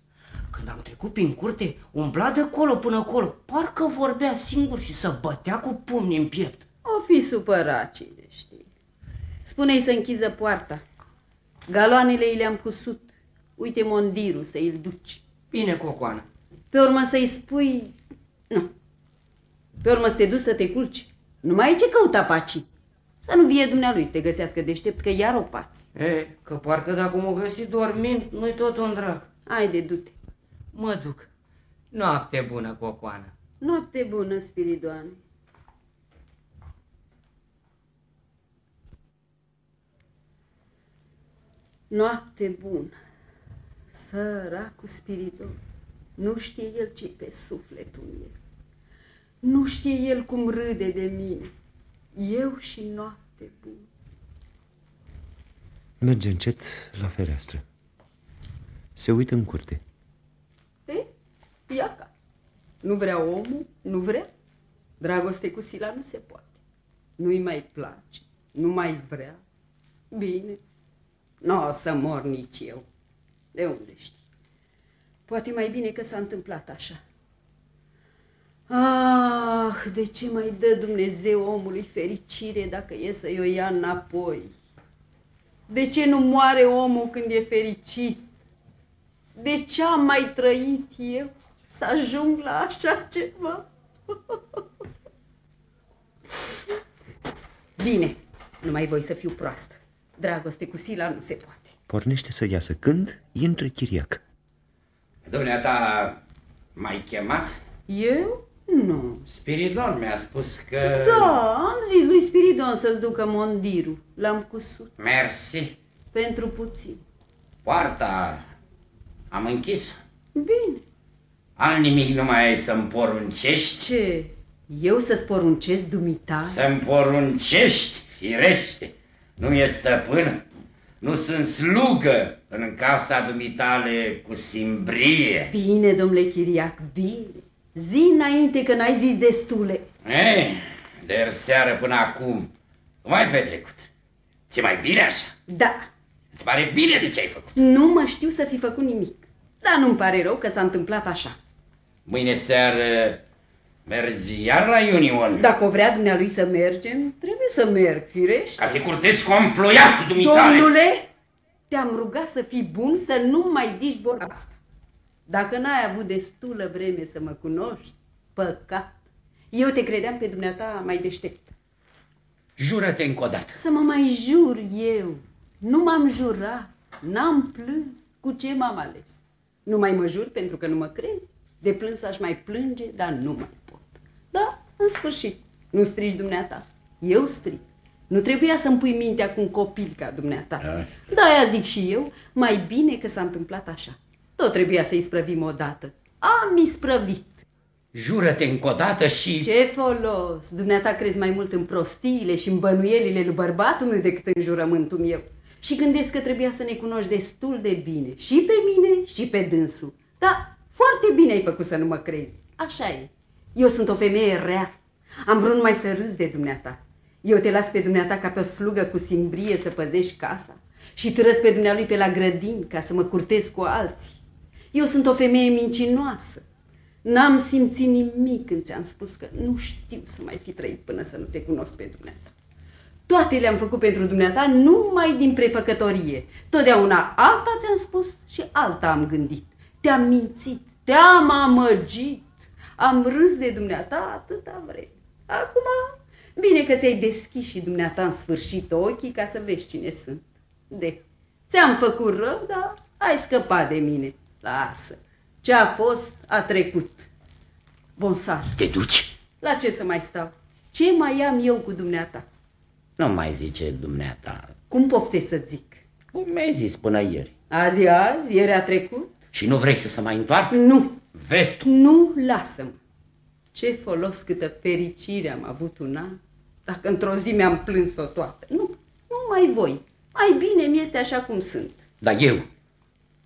Când am trecut prin curte, umbla de colo până acolo. Parcă vorbea singur și să bătea cu pumni în piept. O fi supărat, cine știe. Spune-i să închiză poarta. Galoanele i le-am cusut. Uite mondirul să îl duci. Bine, Cocoană. Pe urmă să-i spui... Nu. Pe urmă să te duci să te culci. Nu mai ai ce căuta paci. Să nu vie dumnealui să te găsească deștept, că iar o pați. E, că parcă dacă m-o găsi dormind, nu-i tot un drag. Haide, du-te. Mă duc. Noapte bună, Cocoană. Noapte bună, Spiridoane. Noapte bună. Săracul Spiridon. Nu știe el ce pe sufletul meu. Nu știe el cum râde de mine. Eu și noapte bună. Merge încet la fereastră. Se uită în curte. E? Iaca. Nu vrea omul? Nu vrea? Dragoste cu Sila nu se poate. Nu-i mai place. Nu mai vrea. Bine. Nu o să mor nici eu. De unde știi? Poate mai bine că s-a întâmplat așa. Ah, de ce mai dă Dumnezeu omului fericire dacă e să-i o ia înapoi? De ce nu moare omul când e fericit? De ce am mai trăit eu să ajung la așa ceva? Bine, nu mai voi să fiu proastă. Dragoste cu Sila nu se poate. Pornește să iasă când intră Chiriac. Dumneata mai chemat? Eu? Nu. Spiridon mi-a spus că... Da, am zis lui Spiridon să-ți ducă mondirul. L-am cusut. Mersi. Pentru puțin. Poarta am închis. Bine. Al nimic nu mai ai să-mi poruncești? Ce? Eu să-ți poruncesc dumita? Să-mi poruncești, firește. Nu e stăpân, nu sunt slugă în casa dumitale cu simbrie. Bine, domnule Chiriac, bine. Zi înainte că n-ai zis destule. Ei, de seară până acum, cum ai petrecut? ți mai bine așa? Da. Îți pare bine de ce ai făcut? Nu mă știu să fi făcut nimic. Dar nu-mi pare rău că s-a întâmplat așa. Mâine seară mergi iar la Union. Dacă o vrea dumnealui să mergem, trebuie să merg, firește. Ca să curtezi comploiat, dumitale. Domnule, te-am rugat să fii bun să nu mai zici vorba asta. Dacă n-ai avut destulă vreme să mă cunoști, păcat. Eu te credeam pe dumneata mai deștept. Jură-te încă o dată. Să mă mai jur eu. Nu m-am jurat, n-am plâns. Cu ce m-am ales? Nu mai mă jur pentru că nu mă crezi? De plâns aș mai plânge, dar nu mai pot. Da, în sfârșit, nu strici dumneata. Eu strig. Nu trebuia să-mi pui mintea cu un copil ca dumneata. Da, aia zic și eu, mai bine că s-a întâmplat așa. Tot trebuia să-i sprăvim odată. Am isprăvit. Jură-te încă o dată și... Ce folos? Dumneata crezi mai mult în prostiile și în bănuielile lui bărbatul meu decât în jurământul meu. Și gândesc că trebuia să ne cunoști destul de bine. Și pe mine și pe dânsul. Da, foarte bine ai făcut să nu mă crezi. Așa e. Eu sunt o femeie rea. Am vrut numai să râzi de dumneata. Eu te las pe dumneata ca pe o slugă cu simbrie să păzești casa și târăs pe dumnealui pe la grădin ca să mă curtez cu alții. Eu sunt o femeie mincinoasă. N-am simțit nimic când ți-am spus că nu știu să mai fi trăit până să nu te cunosc pe dumneata. Toate le-am făcut pentru dumneata numai din prefăcătorie. Totdeauna alta ți-am spus și alta am gândit. Te-am mințit, te-am amăgit, am râs de dumneata atâta vreme. Acum, bine că ți-ai deschis și dumneata în sfârșit ochii ca să vezi cine sunt. De, ți-am făcut rău, dar ai scăpat de mine. Lasă, ce a fost, a trecut. Bonsar. Te duci? La ce să mai stau? Ce mai am eu cu dumneata? Nu mai zice dumneata. Cum poftesc să zic? Cum mi-ai zis până ieri? Azi, azi, ieri a trecut? Și nu vrei să se mai întoarcă? Nu. Vetu. Nu, lasă-mă. Ce folos câtă fericire am avut un an, dacă într-o zi mi-am plâns-o toată. Nu, nu mai voi. Mai bine mi este așa cum sunt. Dar eu,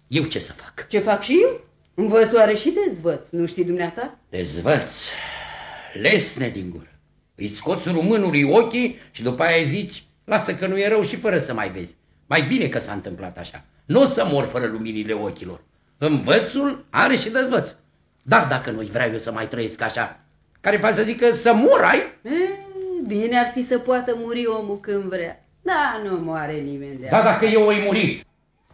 eu ce să fac? Ce fac și eu? Învăț oare și dezvăț, nu știi dumneata? Dezvăț, lesne din gură. Îi scoți românului ochii și după aia zici, lasă că nu e rău și fără să mai vezi. Mai bine că s-a întâmplat așa. Nu o să mor fără luminile ochilor. Învățul are și dezvăț. Dar dacă nu-i vreau eu să mai trăiesc așa, care fac să zică să mor ai? E, bine ar fi să poată muri omul când vrea. Da, nu moare nimeni de Da, dacă eu voi muri.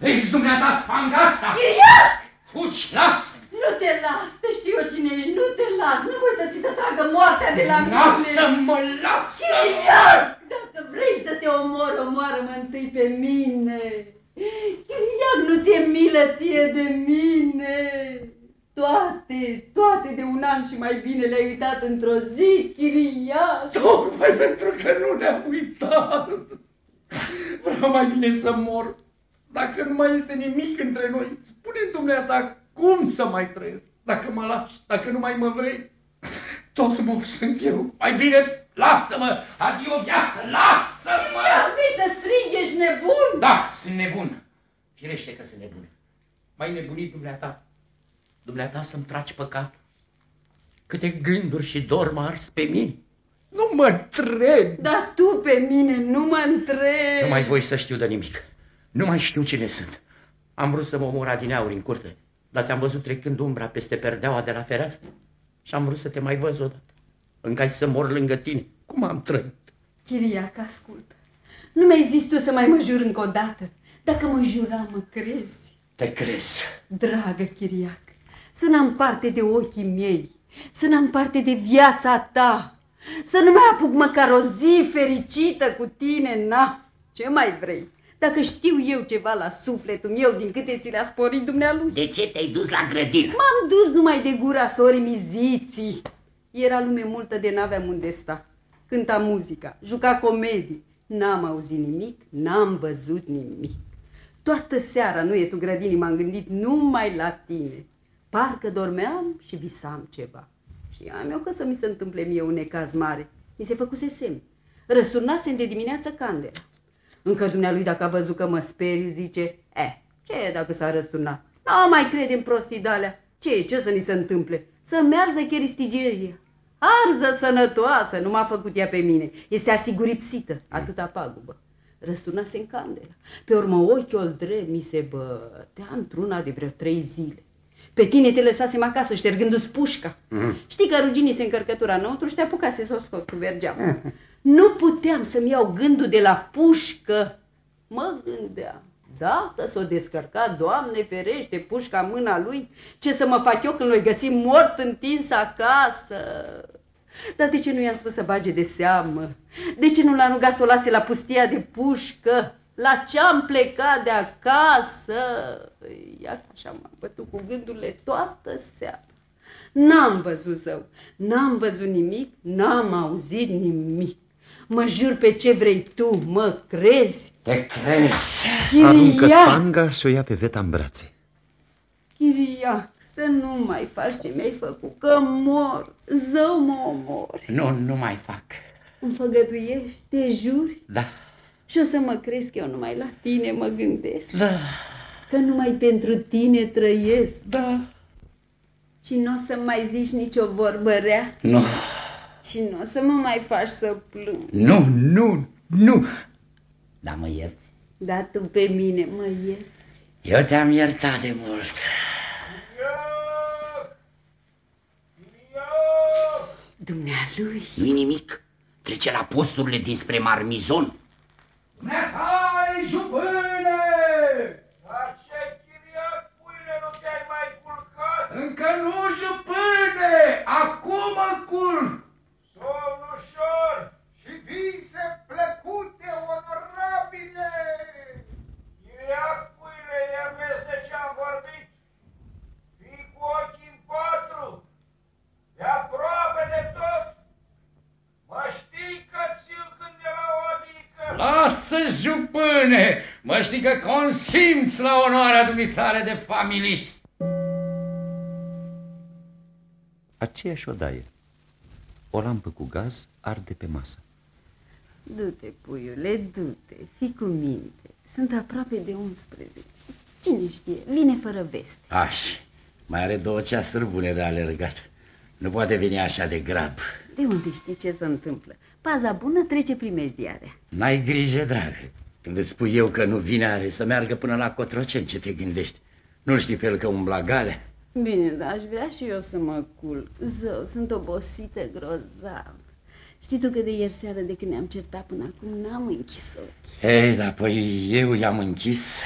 Vezi dumneata spanga asta? Chiriac! Fugi, las! Nu te las, te știu eu cine ești, nu te las, nu voi să ți se tragă moartea de la mine. Lasă-mă, lasă Chiriac! Dacă vrei să te omor, omoară-mă întâi pe mine. Chiriac, nu ți-e milă ție de mine. Toate, toate de un an și mai bine le-ai uitat într-o zi, Chiriac. Tocmai pentru că nu le-am uitat. Vreau mai bine să mor. Dacă nu mai este nimic între noi, spune dumneata cum să mai trăiesc. Dacă mă lași, dacă nu mai mă vrei, tot mor sunt eu. Mai bine lasă-mă, adio viață, lasă-mă! Chiriac, vrei să strigi, ești nebun? Da, sunt nebun. Firește că sunt nebun. Mai nebunit dumneata. Dumneata să-mi tragi păcat. Câte gânduri și dor m ars pe mine. Nu mă întreb. Dar tu pe mine nu mă întrebi. Nu mai voi să știu de nimic. Nu mai știu cine sunt. Am vrut să mă omor adineauri în curte, dar ți-am văzut trecând umbra peste perdeaua de la fereastră și am vrut să te mai văz odată. Încă ai să mor lângă tine. Cum am trăit? Chiriac, ascultă. Nu mi-ai zis tu să mai mă jur încă o dată. Dacă mă jura, mă crezi? Te crezi? Dragă Chiriac, să n-am parte de ochii mei, să n-am parte de viața ta, să nu mai apuc măcar o zi fericită cu tine, na, ce mai vrei? Dacă știu eu ceva la sufletul meu din câte ți le-a sporit dumnealui. De ce te-ai dus la grădină? M-am dus numai de gura sorii miziții. Era lume multă de n-aveam unde sta. Cânta muzica, juca comedii. N-am auzit nimic, n-am văzut nimic. Toată seara, nu e tu grădinii, m-am gândit numai la tine. Parcă dormeam și visam ceva. Și am eu că să mi se întâmple mie un necaz mare. Mi se făcuse semn. Răsurnasem de dimineață candela. Încă dumnealui dacă a văzut că mă speriu, zice, eh, ce e dacă s-a răsturnat? Nu mai crede în prostii de-alea. Ce e, ce să ni se întâmple? Să mearză cheristigeria. Arză sănătoasă, nu m-a făcut ea pe mine. Este asiguripsită, atâta pagubă. Răsunase în candela. Pe urmă ochiul drept mi se bătea într-una de vreo trei zile. Pe tine te lăsasem acasă ștergându-ți pușca. Mm. Știi că ruginise încărcătura înăuntru și te apucase să o scoți cu vergeam. Mm. Nu puteam să-mi iau gândul de la pușcă. Mă gândeam, dacă s-o descărca, Doamne ferește, pușca în mâna lui, ce să mă fac eu când l-o găsim mort întins acasă? Dar de ce nu i-am spus să bage de seamă? De ce nu l-a rugat să o lase la pustia de pușcă? La ce am plecat de acasă? Ia așa m-am bătut cu gândurile toată seara. N-am văzut său, n-am văzut nimic, n-am auzit nimic. Mă jur pe ce vrei tu, mă crezi? Te crezi? Chiria! Aruncă spanga și o ia pe Veta în brațe. Chiria, să nu mai faci ce mi-ai făcut, că mor, zău mă omor. Nu, nu mai fac. Îmi făgăduiești, te juri? Da. Și o să mă crezi că eu numai la tine mă gândesc. Da. Că numai pentru tine trăiesc. Da. Și nu o să mai zici nicio vorbă rea. Nu. Și nu o să mă mai faci să plâng. Nu, nu, nu. Da, mă ierți? Da, tu pe mine mă ierți. Eu te-am iertat de mult. Dumnealui. Nu-i nimic. Trece la posturile dinspre Marmizon. Nehai, jupâne! Dar ce chiriac, puile, nu te-ai mai culcat? Încă nu, jupâne! Acum culc! Somn ușor și vise plăcute, onorabile! Chiriac, puile, ia vezi de ce am vorbit? Fii cu ochii în patru, de aproape de tot. Mă știi că țin când de la o adică. Lasă, jupâne! Mă știi că consimți la onoarea dumitare de familist. Aceeași odaie. O lampă cu gaz arde pe masă. Du-te, puiule, du-te, fii cu minte. Sunt aproape de 11. Cine știe, vine fără veste. Aș, mai are două ceasuri bune de alergat. Nu poate veni așa de grab. De unde știi ce se întâmplă? Paza bună trece primejdiarea. N-ai grijă, dragă. Când îți spui eu că nu vine, are să meargă până la Cotroceni, ce te gândești? Nu știi pe el că umbla gale? Bine, dar aș vrea și eu să mă culc. Zău, sunt obosită grozav. Știi tu că de ieri seară de când ne-am certat până acum n-am închis ochii. Ei, dar păi eu i-am închis.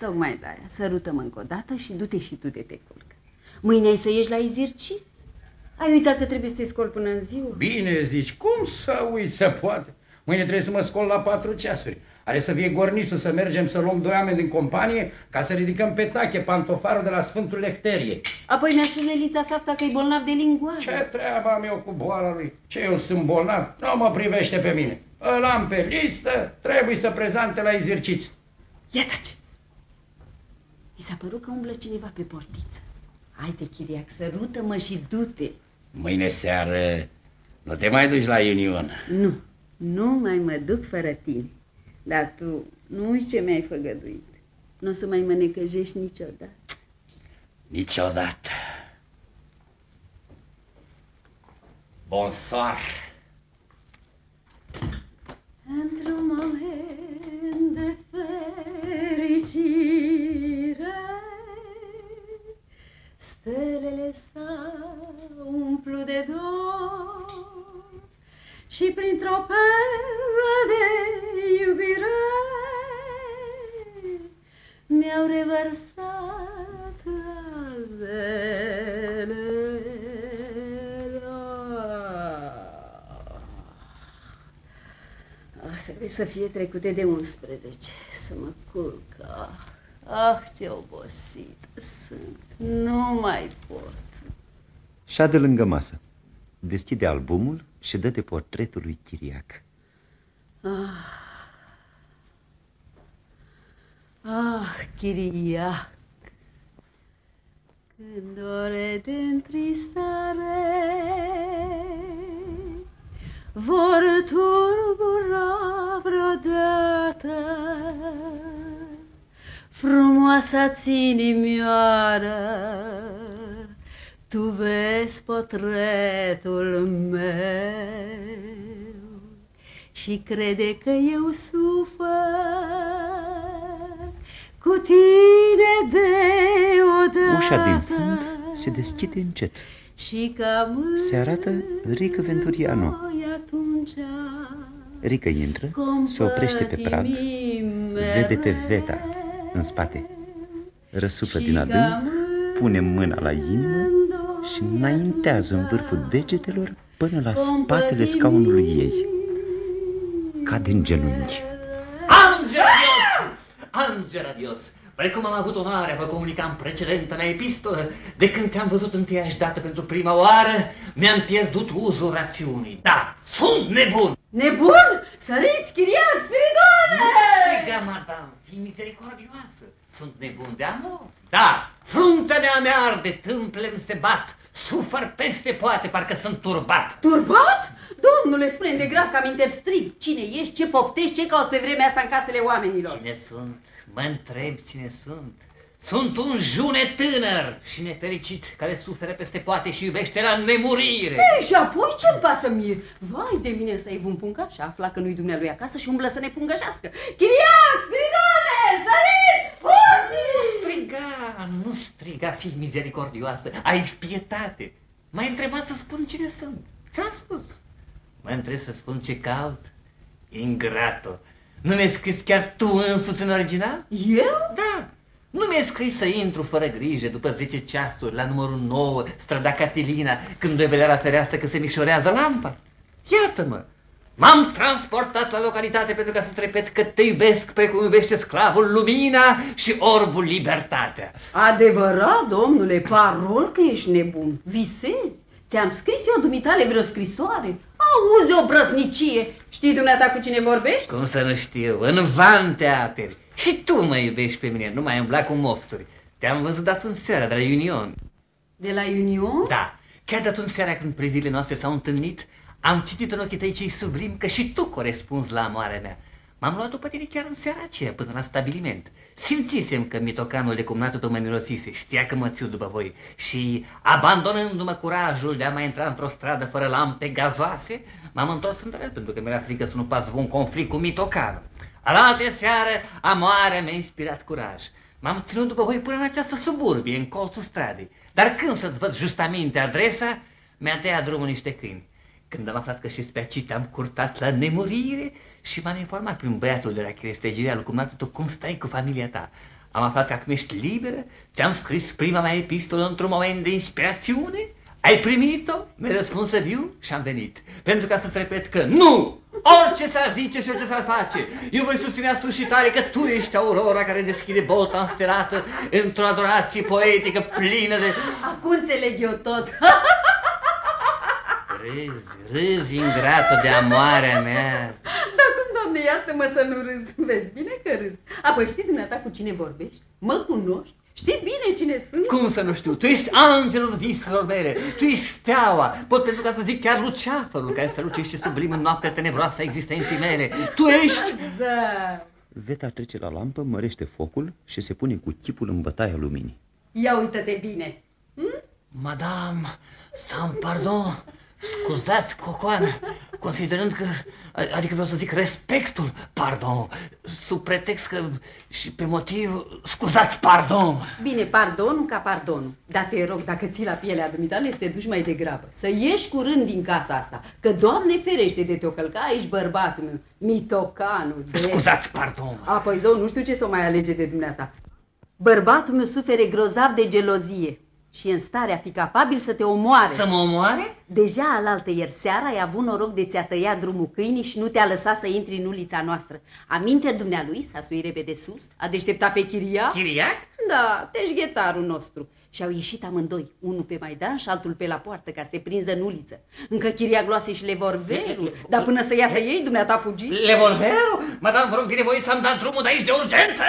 Tocmai de aia, sărută-mă încă o dată și du-te și tu de te culc. Mâine ai să ieși la exercițiu. Ai uitat că trebuie să te scoli până în ziua? Bine zici, cum să uiți, se poate? Mâine trebuie să mă scol la patru ceasuri. Are să fie gornisul să mergem să luăm doi oameni din companie ca să ridicăm pe tache pantofarul de la Sfântul Lefterie. Apoi mi-a spus Lelița Safta că e bolnav de lingoare. Ce treabă am eu cu boala lui? Ce eu sunt bolnav? Nu mă privește pe mine. Îl am pe listă, trebuie să prezante la exercițiu. Ia taci! Mi s-a părut că umblă cineva pe portiță. Haide, Chiriac, sărută-mă și du-te. Mâine seară nu te mai duci la Union. Nu, nu mai mă duc fără tine. Dar tu nu uiți ce mi-ai făgăduit. Nu o să mai mă necăjești niciodată. Niciodată. Bonsoir. Într-un moment de fericire Stelele s-au umplut de dor și printr-o perlă de iubire mi-au revărsat razele. Ah, trebuie să fie trecute de 11, să mă culc. Ah, ah ce obosit sunt, nu mai pot. Șade lângă masă. Deschide albumul și dă de portretul lui Chiriac. Ah, ah Chiriac, când ore de întristare vor turbura vreodată frumoasa-ți inimioară, tu vezi potretul meu și crede că eu sufăr cu tine deodată. Ușa din fund se deschide încet. Și ca Se arată Rică Venturiano. Rică intră, se oprește pe prag, vede pe Veta în spate. Răsuflă din adânc, pune mâna la inimă și înaintează în vârful degetelor până la spatele scaunului ei. Cade în genunchi. Angela Dios! Angela Dios! Precum am avut onoarea vă comunica în precedentă mea epistolă, de când te-am văzut întâiași dată pentru prima oară, mi-am pierdut uzul rațiunii. Da, sunt nebun! Nebun? Săriți, chiriac, spiridoane! Nu striga, madame, fii misericordioasă. Sunt nebun de amor. Da, fruntea mea mea arde, tâmplele se bat, sufăr peste poate, parcă sunt turbat. Turbat? Domnule, spune de grav că am interstrig. Cine ești, ce poftești, ce cauți pe vremea asta în casele oamenilor? Cine sunt? Mă întreb cine sunt. Sunt un june tânăr și nefericit care suferă peste poate și iubește la nemurire. Ei, și apoi ce-mi pasă mie? Vai de mine ăsta e un pungaș, afla că nu-i dumnealui acasă și umblă să ne pungășească. Chiriac, spiridoane, săriți, forti! Nu striga, nu striga, fi misericordioasă, ai pietate. M-ai întrebat să spun cine sunt. Ce-am spus? Mă întreb să spun ce caut? Ingrato. Nu mi-ai scris chiar tu însuți în original? Eu? Da. Nu mi-ai scris să intru fără grijă după 10 ceasuri la numărul 9, strada Catilina, când doi vedea la fereastră că se mișorează lampa. Iată-mă, m-am transportat la localitate pentru ca să te repet că te iubesc precum iubește sclavul lumina și orbul libertatea. Adevărat, domnule, parol că ești nebun. Visezi? Ți-am scris eu dumitale vreo scrisoare? Auzi o brăznicie. Știi dumneata cu cine vorbești? Cum să nu știu, în van te aperi. Și tu mă iubești pe mine, nu mai îmbla cu mofturi. Te-am văzut atunci seara de la Union. De la Union? Da, chiar de atunci seara când privirile noastre s-au întâlnit, am citit în ochii tăi cei sublim că și tu corespunzi la amoarea mea. M-am luat după tine chiar în seara aceea, până la stabiliment. Simțisem că mitocanul de cumnatul tău mă mirosise, știa că mă țiu după voi și, abandonându-mă curajul de a mai intra într-o stradă fără lampe gazoase, m-am întors în drept, pentru că mi-era frică să nu pas un conflict cu mitocanul. Alaltă seară, amoarea mi-a inspirat curaj. M-am ținut după voi până în această suburbie, în colțul stradei. Dar când să-ți văd justamente adresa, mi-a tăiat drumul niște câini. Când am aflat că și specit am curtat la nemurire și m-am informat prin băiatul de la chirestegirea lui cumnatul tu cum stai cu familia ta. Am aflat că acum ești liberă, ți-am scris prima mea epistolă într-un moment de inspirațiune, ai primit-o, mi-ai răspuns să viu și am venit. Pentru ca să-ți repet că nu! Orice s-ar zice și orice s-ar face, eu voi susține sus și tare că tu ești aurora care deschide bolta înstelată într-o adorație poetică plină de... Acum înțeleg eu tot. Râzi, râzi ingrată de amoarea mea. Dar cum, doamne, iartă-mă să nu râzi. Vezi bine că râzi. Apoi știi dumneata cu cine vorbești? Mă cunoști? Știi bine cine sunt? Cum să nu știu? Tu ești angelul viselor mele, tu ești steaua, pot pentru ca să zic chiar luceafărul care strălucește sublim în noaptea tenebroasă a existenței mele. Tu ești... Da. Veta trece la lampă, mărește focul și se pune cu chipul în bătaia luminii. Ia uită-te bine. Hm? Madame, sans pardon, Scuzați, Cocoană, considerând că, adică vreau să zic respectul, pardon, sub pretext că și pe motiv, scuzați, pardon. Bine, pardonul ca pardonul. Dar te rog, dacă ții la pielea dumitale, să te duci mai degrabă. Să ieși curând din casa asta. Că, Doamne ferește de te-o călca aici bărbatul meu, mitocanul. De... Scuzați, pardon. Apoi, zău, nu știu ce să o mai alege de dumneata. Bărbatul meu sufere grozav de gelozie și e în stare a fi capabil să te omoare. Să mă omoare? Deja alaltă ieri seara ai avut noroc de ți-a tăiat drumul câinii și nu te-a lăsat să intri în ulița noastră. Aminte dumnealui s-a sui repede sus, a deșteptat pe Chiria? Chiriac? Da, deșghetarul nostru. Și au ieșit amândoi, unul pe Maidan și altul pe la poartă, ca să te prinză în uliță. Încă Chiria gloase și levorverul, dar până să iasă ei, dumneata a fugit. Levolverul? Madame, vă rog, binevoit să-mi dat drumul de aici de urgență?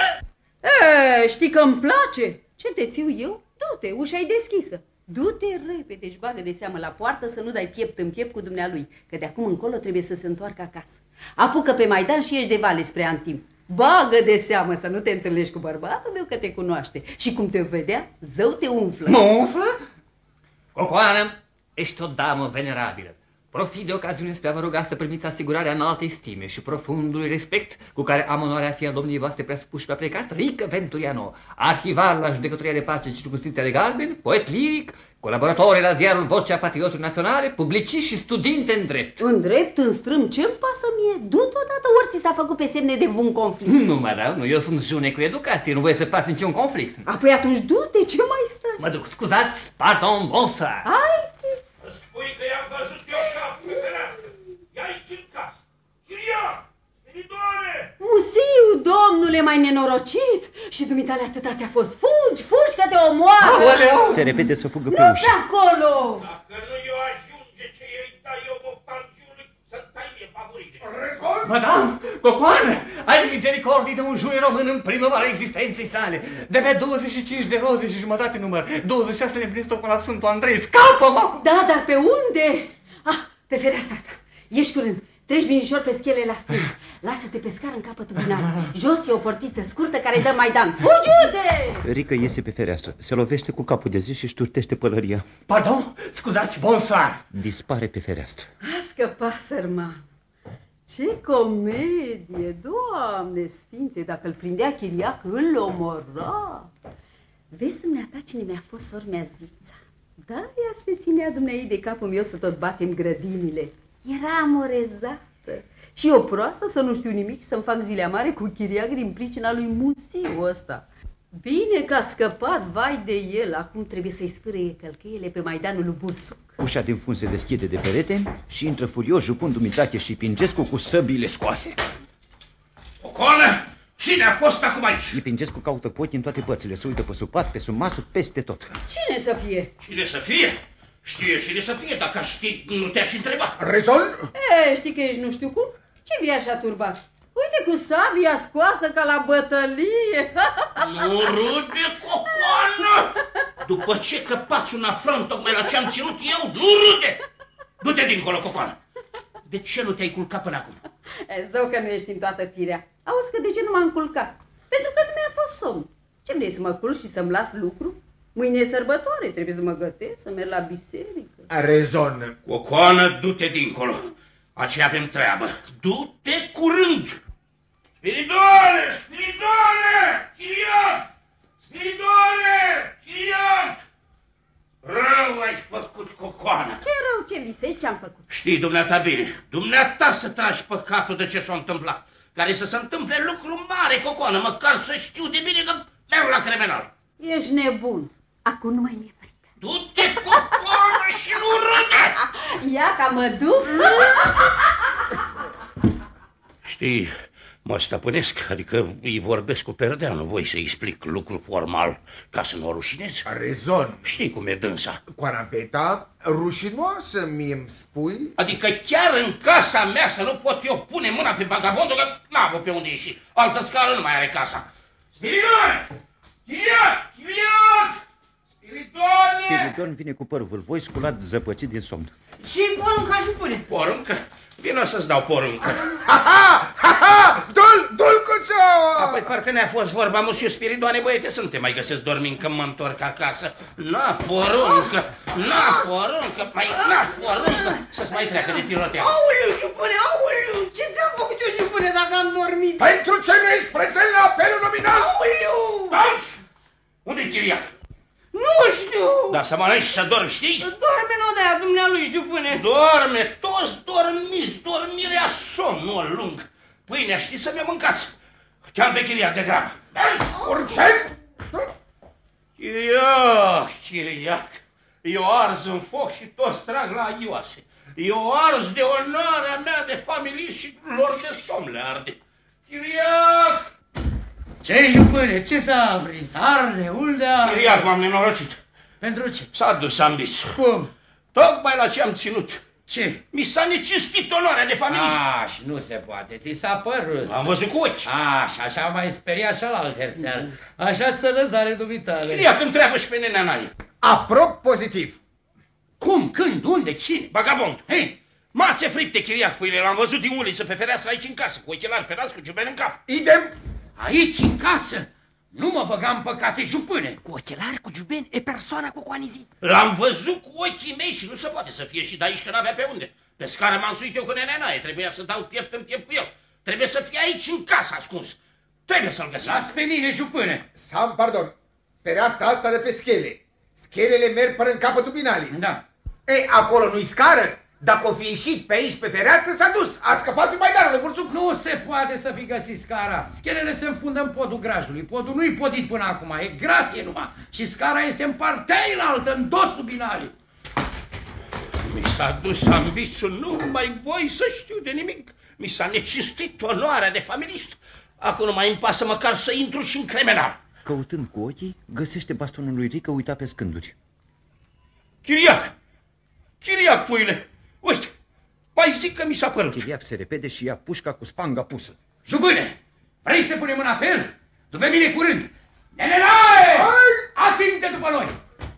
E, știi că îmi place. Ce te țiu eu? Du-te, ușa e deschisă. Du-te repede și bagă de seamă la poartă să nu dai piept în piept cu dumnealui, că de acum încolo trebuie să se întoarcă acasă. Apucă pe Maidan și ieși de vale spre Antim. Bagă de seamă să nu te întâlnești cu bărbatul meu că te cunoaște și cum te vedea, zău te umflă. Mă umflă? Cocoană, ești o damă venerabilă. Profit de ocaziune spre a vă ruga să primiți asigurarea în alte stime și profundului respect cu care am onoarea fi a domnii voastre preasupuși pe plecat, Rică Venturiano, arhivar la judecătoria de pace și circunstiția de Galben, poet liric, colaborator la ziarul Vocea Patriotului Naționale, publicist și studinte în drept. În drept, în strâm, ce-mi pasă mie? Du-te odată ori ți s-a făcut pe semne de vun conflict. Nu, madame, nu, eu sunt june cu educație, nu voi să pas niciun conflict. Apoi atunci du-te, ce mai stai? Mă duc, scuzați, pardon, bonsoir. Hai, Spui că i-am văzut eu capul pe fereastră. E aici în casă. Chiria! Spiritoare! Musiu, domnule, mai nenorocit! Și dumitale atâta ți-a fost. Fugi, fugi că te omoară! Aoleu! Se repede să fugă pe Nu ușă. pe acolo! Dacă nu eu ajunge ce i-ai da eu moftangiului să-mi tai mie favorite. Rezon? Madame, Cocoană, ai misericordii de un jui român în primăvara existenței sale. De pe 25 de roze și jumătate număr, 26 de împlinit la Sfântul Andrei. Scapă-mă! Da, dar pe unde? Ah, pe fereastra asta. Ești curând. Treci binișor pe schele la stânga. Lasă-te pe scară în capătul binare. Jos e o portiță scurtă care dă Maidan. Fugi-te! Rică iese pe fereastră, se lovește cu capul de zi și șturtește pălăria. Pardon, scuzați, bonsoir. Dispare pe fereastră. A scăpat, sărman. Ce comedie, Doamne sfinte, dacă îl prindea chiriac, îl omora. Vezi, dumneata, cine mi-a fost sor mea zița? Da, ea se ținea dumneai de capul meu să tot batem grădinile. Era amorezată. Și eu proastă să nu știu nimic și să-mi fac zile mare cu chiriac din pricina lui Musiu ăsta. Bine că a scăpat, vai de el, acum trebuie să-i sfârâie călcăiele pe Maidanul lui Bursuc. Ușa din fund se deschide de perete și intră furios jupând Dumitrache și Pingescu cu săbile scoase. Ocoană! Cine a fost acum aici? Ipingescu caută cu ochii în toate părțile, se uită pe sub pat, pe sub masă, peste tot. Cine să fie? Cine să fie? Știe cine să fie, dacă aș ști, nu te-aș întreba. Rezon? E, știi că ești nu știu cum? Ce vii așa turbat? Uite cu sabia scoasă ca la bătălie. Nu rude, cocoană! După ce căpați un afront tocmai la ce am ținut eu, nu rude! Du-te dincolo, cocoană! De ce nu te-ai culcat până acum? E, zău că nu ești în toată firea. Auzi că de ce nu m-am culcat? Pentru că nu mi-a fost somn. Ce vrei să mă culc și să-mi las lucru? Mâine e sărbătoare, trebuie să mă gătesc, să merg la biserică. Rezon. Cocoană, du-te dincolo. Aceea avem treabă. Du-te curând! Spiridoare! Spiridoare! Chiriac! Spiridoare! Chiriac! Rău ai făcut, cocoană! Ce rău, ce visești, ce-am făcut? Știi, dumneata bine, dumneata să tragi păcatul de ce s-a întâmplat. Care să se întâmple lucru mare, cocoană, măcar să știu de bine că merg la criminal. Ești nebun. Acum nu mai mi-e frică. Du-te, cocoană, și nu râde! Ia ca mă duc. Știi, mă stăpânesc, adică îi vorbesc cu Perdeanu, voi să-i explic lucru formal ca să nu o rușinez. Rezon. Știi cum e dânsa? Coanapeta, rușinoasă mie îmi spui? Adică chiar în casa mea să nu pot eu pune mâna pe vagabondul, că n-am pe unde ieși. Altă scară nu mai are casa. Spiridoane! Chiriac! Chiriac! Spiridoane! Spiridon vine cu părul vâlvoi, sculat zăpăcit din somn. Și porunca, jupâne. Poruncă? Vino să-ți dau poruncă. Ha, ha, ha, ha! Dul, dulcuțo! Apoi parcă ne-a fost vorba, musiu Spiridoane, băiete, să nu te mai găsesc dormind că mă întorc acasă. Na, poruncă, na, poruncă, mai, na, poruncă. să-ți mai treacă de pilotea. Aoleu, jupâne, aoleu, ce ți-am făcut eu, jupâne, dacă am dormit? Pentru ce nu ești prezent la apelul nominal? Aoleu! Taci! Unde-i chiriac? Nu știu! Da, să mănânci și să dormi, știi? Doarme în odaia dumnealui, jupâne. Dorme, toți dormiți, dormirea somnul lung. Pâinea știi să mi-o mâncați. Cheam pe chiriac de grabă. Mergi! Urgent! Chiriac, chiriac, eu ars în foc și toți trag la ioase. Eu ars de onoarea mea de familie și lor de somn le arde. Chiriac! Ce jupâne, ce s-a aprins? Arde, unde arde? Chiriac, m-am nenorocit. Pentru ce? S-a dus ambis. Cum? Tocmai la ce am ținut. Ce? Mi s-a necistit onoarea de familie. A, și nu se poate, ți s-a părut. Am văzut cu ochi. A, și așa mai speriat și al seară. Așa să lăsare dumitale. Chiriac întreabă și pe nenea Naie. Aprob pozitiv. Cum, când, unde, cine? Vagabond. Hei, Mase fripte, chiriac, pâine, l-am văzut din uliță pe fereastră aici în casă, cu ochelari pe nas, cu ciuben în cap. Idem. aici, în casă, nu mă băgam păcate jupâne. Cu ochelari, cu giubeni, e persoana cu coanizit. L-am văzut cu ochii mei și nu se poate să fie și de aici că n-avea pe unde. Pe scară m-am suit eu cu nenea Naie, trebuia să dau piept în piept cu el. Trebuie să fie aici în casă ascuns. Trebuie să-l găsesc. Las pe mine, jupâne. Sam, pardon. Fereastra asta de pe schele. Schelele merg până în capătul binalii. Da. Ei, acolo nu-i scară? Dacă o fi ieșit pe aici, pe fereastră, s-a dus. A scăpat pe Maidanul, curțuc. Nu se poate să fi găsit scara. Schelele se înfundă în podul grajdului. Podul nu-i podit până acum, e gratie numai. Și scara este în partea înaltă, în dosul binalii. Mi s-a dus ambițul, nu mai voi să știu de nimic. Mi s-a necistit onoarea de familist. Acum nu mai îmi pasă măcar să intru și în cremenal. Căutând cu ochii, găsește bastonul lui Rică uitat pe scânduri. Chiriac! Chiriac, puile! Uite, mai zic că mi s-a părut. Chiriac se repede și ia pușca cu spanga pusă. Jupâne, vrei să punem mâna pe el? După mine curând. Nenelae! Aținte după noi!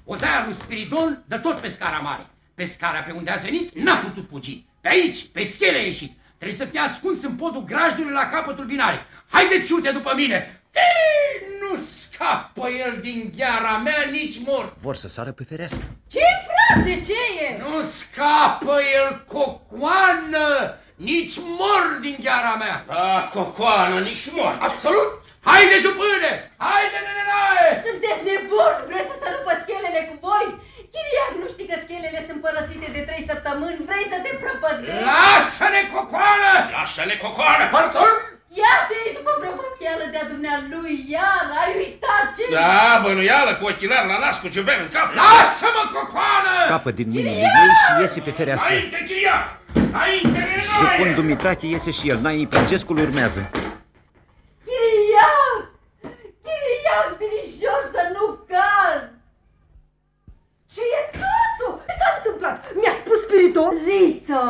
Odaia lui Spiridon dă tot pe scara mare. Pe scara pe unde a venit n-a putut fugi. Pe aici, pe schele a ieșit. Trebuie să fie ascuns în podul grajdului la capătul binare. Haideți, iute după mine! Tii, nu scapă el din gheara mea nici mort. Vor să sară pe fereastră. Ce frate, ce e? Nu scapă el cocoană, nici mor din gheara mea. Da, cocoană, nici mor. Absolut! Haide, jupâne! Haide, nenelae! Sunteți nebuni? Vreți să se rupă schelele cu voi? Chiriac, nu știi că schelele sunt părăsite de trei săptămâni? Vrei să te prăpădești? Lasă-ne, cocoană! Lasă-ne, cocoană! Pardon? Iată-i după vreo bănuială de-a dumnealui, iar ai uitat ce Da, bănuială, cu ochelari la nas, cu ciuben în cap. Lasă-mă, cocoană! Scapă din mâinile ei și iese pe fereastră. Înainte, chiriac! Înainte, Jupun nenaie! Dumitrache iese și el. Naii Francescul urmează. Chiriac! Chiriac, binișor să nu caz! Ce e, Țațu? Ce s-a întâmplat? Mi-a spus spiritul? Zițo,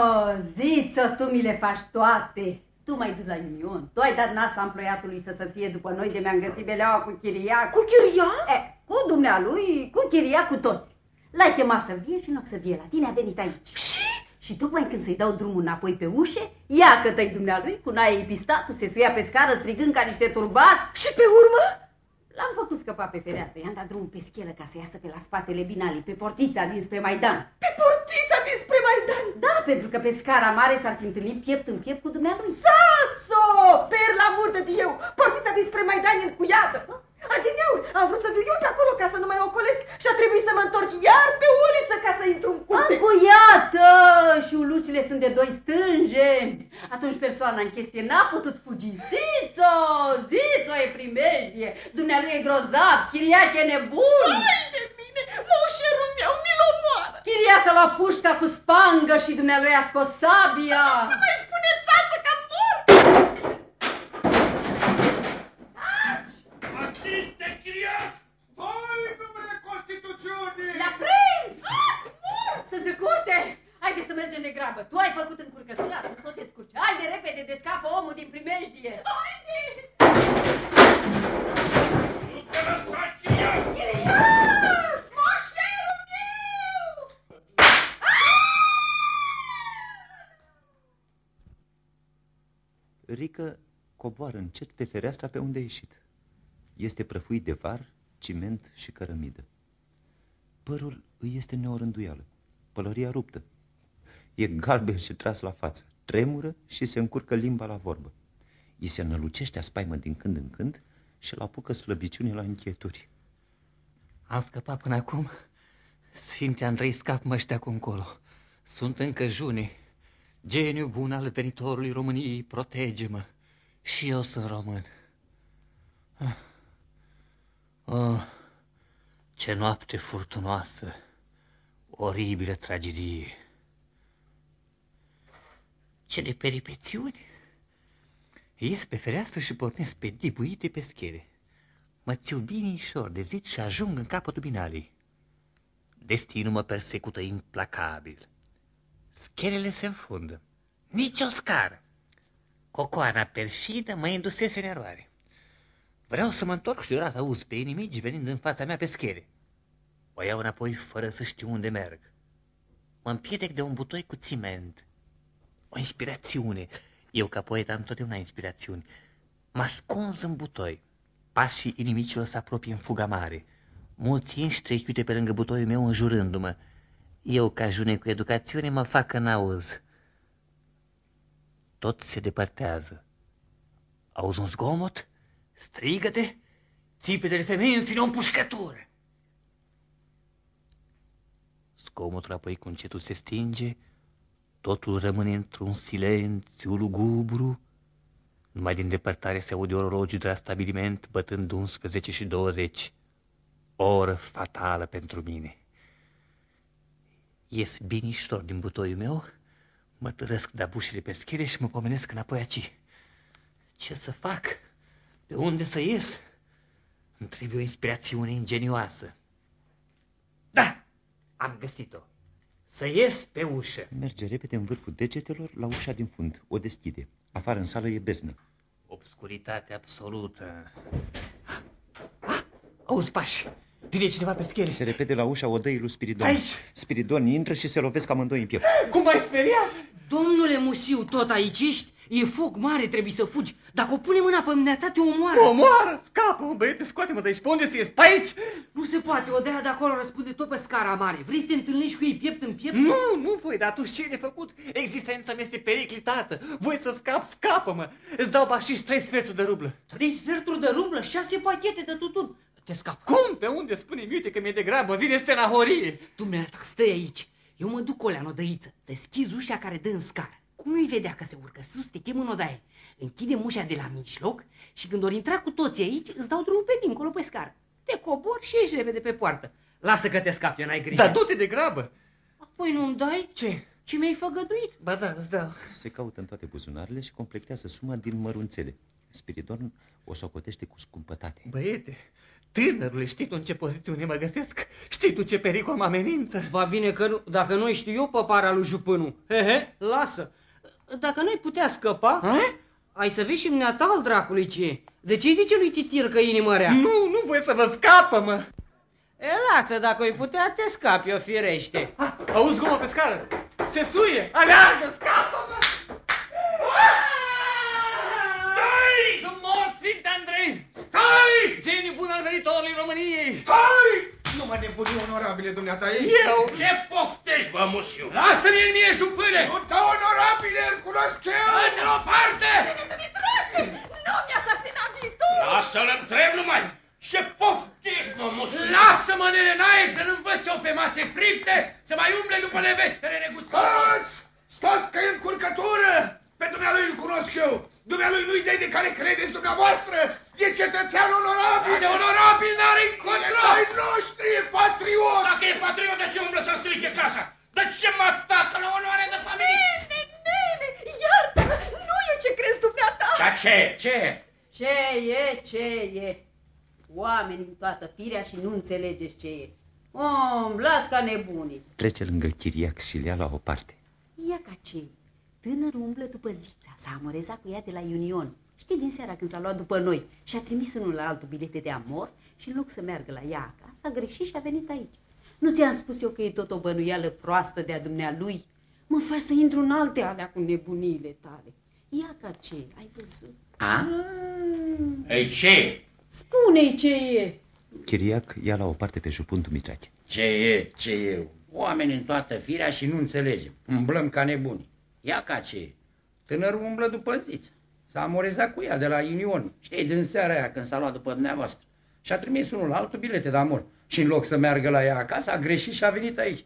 zițo, tu mi le faci toate. Tu m-ai dus la Union, tu ai dat nas amploiatului să se fie după noi de mi-am găsit beleaua cu chiriac. Cu chiriac? E, cu dumnealui, cu chiriac, cu tot. L-ai chemat să vie și în loc să vie la tine a venit aici. Și? Și tocmai când să-i dau drumul înapoi pe ușe, ia că tăi dumnealui cu naie pistatul, se suia pe scară strigând ca niște turbați. Și pe urmă? L-am făcut scăpa pe fereastră, i-am dat drumul pe schelă ca să iasă pe la spatele binalii, pe portița dinspre Maidan. Pe portița dinspre Maidan? Da, pentru că pe scara mare s-ar fi întâlnit piept în piept cu dumnealui. Țațo! Per la murtă de eu! Portița dinspre Maidan e încuiată! Adineauri, am vrut să viu eu pe acolo ca să nu mai ocolesc și a trebuit să mă întorc iar pe uliță ca să intru în curte. Încuiată! Și ulucile sunt de doi stângeni. Atunci persoana în chestie n-a putut fugi. Zițo! Zițo e primejdie! Dumnealui e grozav, chiriac e nebun! Hai de mine! Moșerul meu mi-l omoară! Chiriac a luat pușca cu spangă și dumnealui a scos sabia. Nu mai spune țață că mor! Aținte, chiriac! Stai, numele Constituțiunii! L-a prins! Sunt în curte! Haide să mergem de grabă. Tu ai făcut încurcătura, tu să o descurci. Haide repede, descapă omul din primejdie. Haide! Nu te lăsa, chiriac! Chiriac! Moșerul meu! Rică coboară încet pe fereastra pe unde a ieșit. Este prăfuit de var, ciment și cărămidă. Părul îi este neorânduială, pălăria ruptă. E galben și tras la față, tremură și se încurcă limba la vorbă. I se nălucește a spaimă din când în când și îl apucă slăbiciune la închieturi. Am scăpat până acum. Sfinte Andrei, scap-mă ăștia cu încolo. Sunt încă june. Geniu bun al venitorului României, protege-mă. Și eu sunt român. Ah. Oh, ce noapte furtunoasă, oribilă tragedie. Ce de peripețiuni! Ies pe fereastră și pornesc pe dibuite pe schere. Mă țiu binișor de zid și ajung în capătul binalii. Destinul mă persecută implacabil. Scherele se înfundă. Nici o scară. Cocoana perfidă mă indusese în eroare. Vreau să mă întorc și deodată auzi pe inimici venind în fața mea pe schere. O iau înapoi fără să știu unde merg. Mă împiedec de un butoi cu ciment. O inspirațiune. Eu, ca poet, am totdeauna inspirațiuni. M-a ascuns în butoi. Pașii inimicilor se apropie în fuga mare. Mulți inși trec iute pe lângă butoiul meu înjurându-mă. Eu, ca june cu educațiune, mă fac că n-auz. Toți se depărtează. Auzi un zgomot? Strigă-te! Țipetele femei în fine o împușcătură. Zgomotul apoi cu încetul se stinge, totul rămâne într-un silențiu lugubru, numai din depărtare se aude orologiul de la stabiliment bătând 11 și 20. Oră fatală pentru mine. Ies binișor din butoiul meu, mă tărăsc de bușile pe schere și mă pomenesc înapoi aici. Ce să fac? De unde să ies? Îmi trebuie o inspirațiune ingenioasă. Da, am găsit-o. Să ies pe ușă. Merge repede în vârful degetelor la ușa din fund. O deschide. Afară în sală e beznă. Obscuritate absolută. Ah, auzi pași. Vine cineva pe schere. Se repede la ușa odăii lui Spiridon. Aici. Spiridon intră și se lovesc amândoi în piept. Cum m-ai speriat? Domnule Musiu, tot aici ești? E foc mare, trebuie să fugi. Dacă o pune mâna pe mâneta, te omoară. Omoară! Scapă-mă, băiete, scoate-mă de aici. Pe unde să ies? Pe aici? Nu se poate, o de acolo răspunde tot pe scara mare. Vrei să te întâlnești cu ei piept în piept? Nu, nu voi, dar atunci ce e de făcut? Existența mea este periclitată. Voi să scap, scapă-mă. Îți dau bașiș trei sferturi de rublă. Trei sferturi de rublă, șase pachete de tutun. Te scap. Cum? Pe unde? Spune-mi, uite că mi-e de grabă. Vine scena horie. Dumneata, stai aici. Eu mă duc olea în odăiță. Deschizi ușa care dă în scară. Cum nu-i vedea că se urcă sus, te chem în odaie. Închidem ușa de la mijloc și când ori intra cu toții aici, îți dau drumul pe dincolo pe scară. Te cobor și ieși repede pe poartă. Lasă că te scapi, n-ai grijă. Dar du-te de grabă. Apoi nu-mi dai? Ce? Ce mi-ai făgăduit? Ba da, îți dau. Se caută în toate buzunarele și completează suma din mărunțele. Spiridon o socotește cu scumpătate. Băiete, tânărule, știi tu în ce poziție mă găsesc? Știi tu ce pericol mă amenință? Va bine că nu, dacă nu știu eu păpara lui Jupânu. Hehe, lasă. Dacă n-ai putea scăpa, A? ai să vezi și dumneata al dracului ce e. De ce zice lui Titir că inimă rea? Nu, nu voi să vă scapă, mă. E, lasă, dacă îi putea, te scapi, o firește. Ah, auzi gumă pe scară. Se suie, aleargă, scapă-mă. Stai! Sunt mort, Sfinte Andrei! Stai! Geniu bun al venitorului României! Stai! Nu mă nebuni, onorabile dumneata ei. Eu? Ce poftești, bă, musiu? Lasă-mi în mie, jupâne! Nu te onorabile, îl cunosc eu! În o parte! Nu mi-a asasinat viitorul! Lasă-l întreb numai! Ce poftești, bă, musiu? Lasă-mă, nenenaie, să-l învăț eu pe mațe fripte să mai umble după nevestele negustate. Stați! Stați că e încurcătură! Pe dumnealui îl cunosc eu! Dumnealui nu-i de de care credeți dumneavoastră! E cetățean onorabil! De onorabil n-are încotro! Ai noștri, e patriot! Dacă e patriot, de ce umblă să strice casa? De ce mă atacă la onoare de familie? Nene, nene, iartă-mă! Nu e ce crezi dumneata! Dar ce? Ce? Ce e, ce e? Oameni în toată firea și nu înțelegeți ce e. Om, las ca nebunii. Trece lângă chiriac și le ia la o parte. Ia ca ce Tânărul umblă după zița, s-a amorezat cu ea de la Union. Știi din seara când s-a luat după noi și a trimis unul la altul bilete de amor și în loc să meargă la ea acasă, a greșit și a venit aici. Nu ți-am spus eu că e tot o bănuială proastă de-a dumnealui? Mă faci să intru în alte alea cu nebuniile tale. Ia ca ce, ai văzut? A? Ei, ce? Spune-i ce e. Chiriac ia la o parte pe jupun Dumitrache. Ce e? Ce e? Oameni în toată firea și nu înțelegem. Umblăm ca nebuni. Ia ca ce Tânărul umblă după ziță. S-a amorezat cu ea de la Union. Știi, din seara aia când s-a luat după dumneavoastră. Și a trimis unul altul bilete de amor. Și în loc să meargă la ea acasă, a greșit și a venit aici.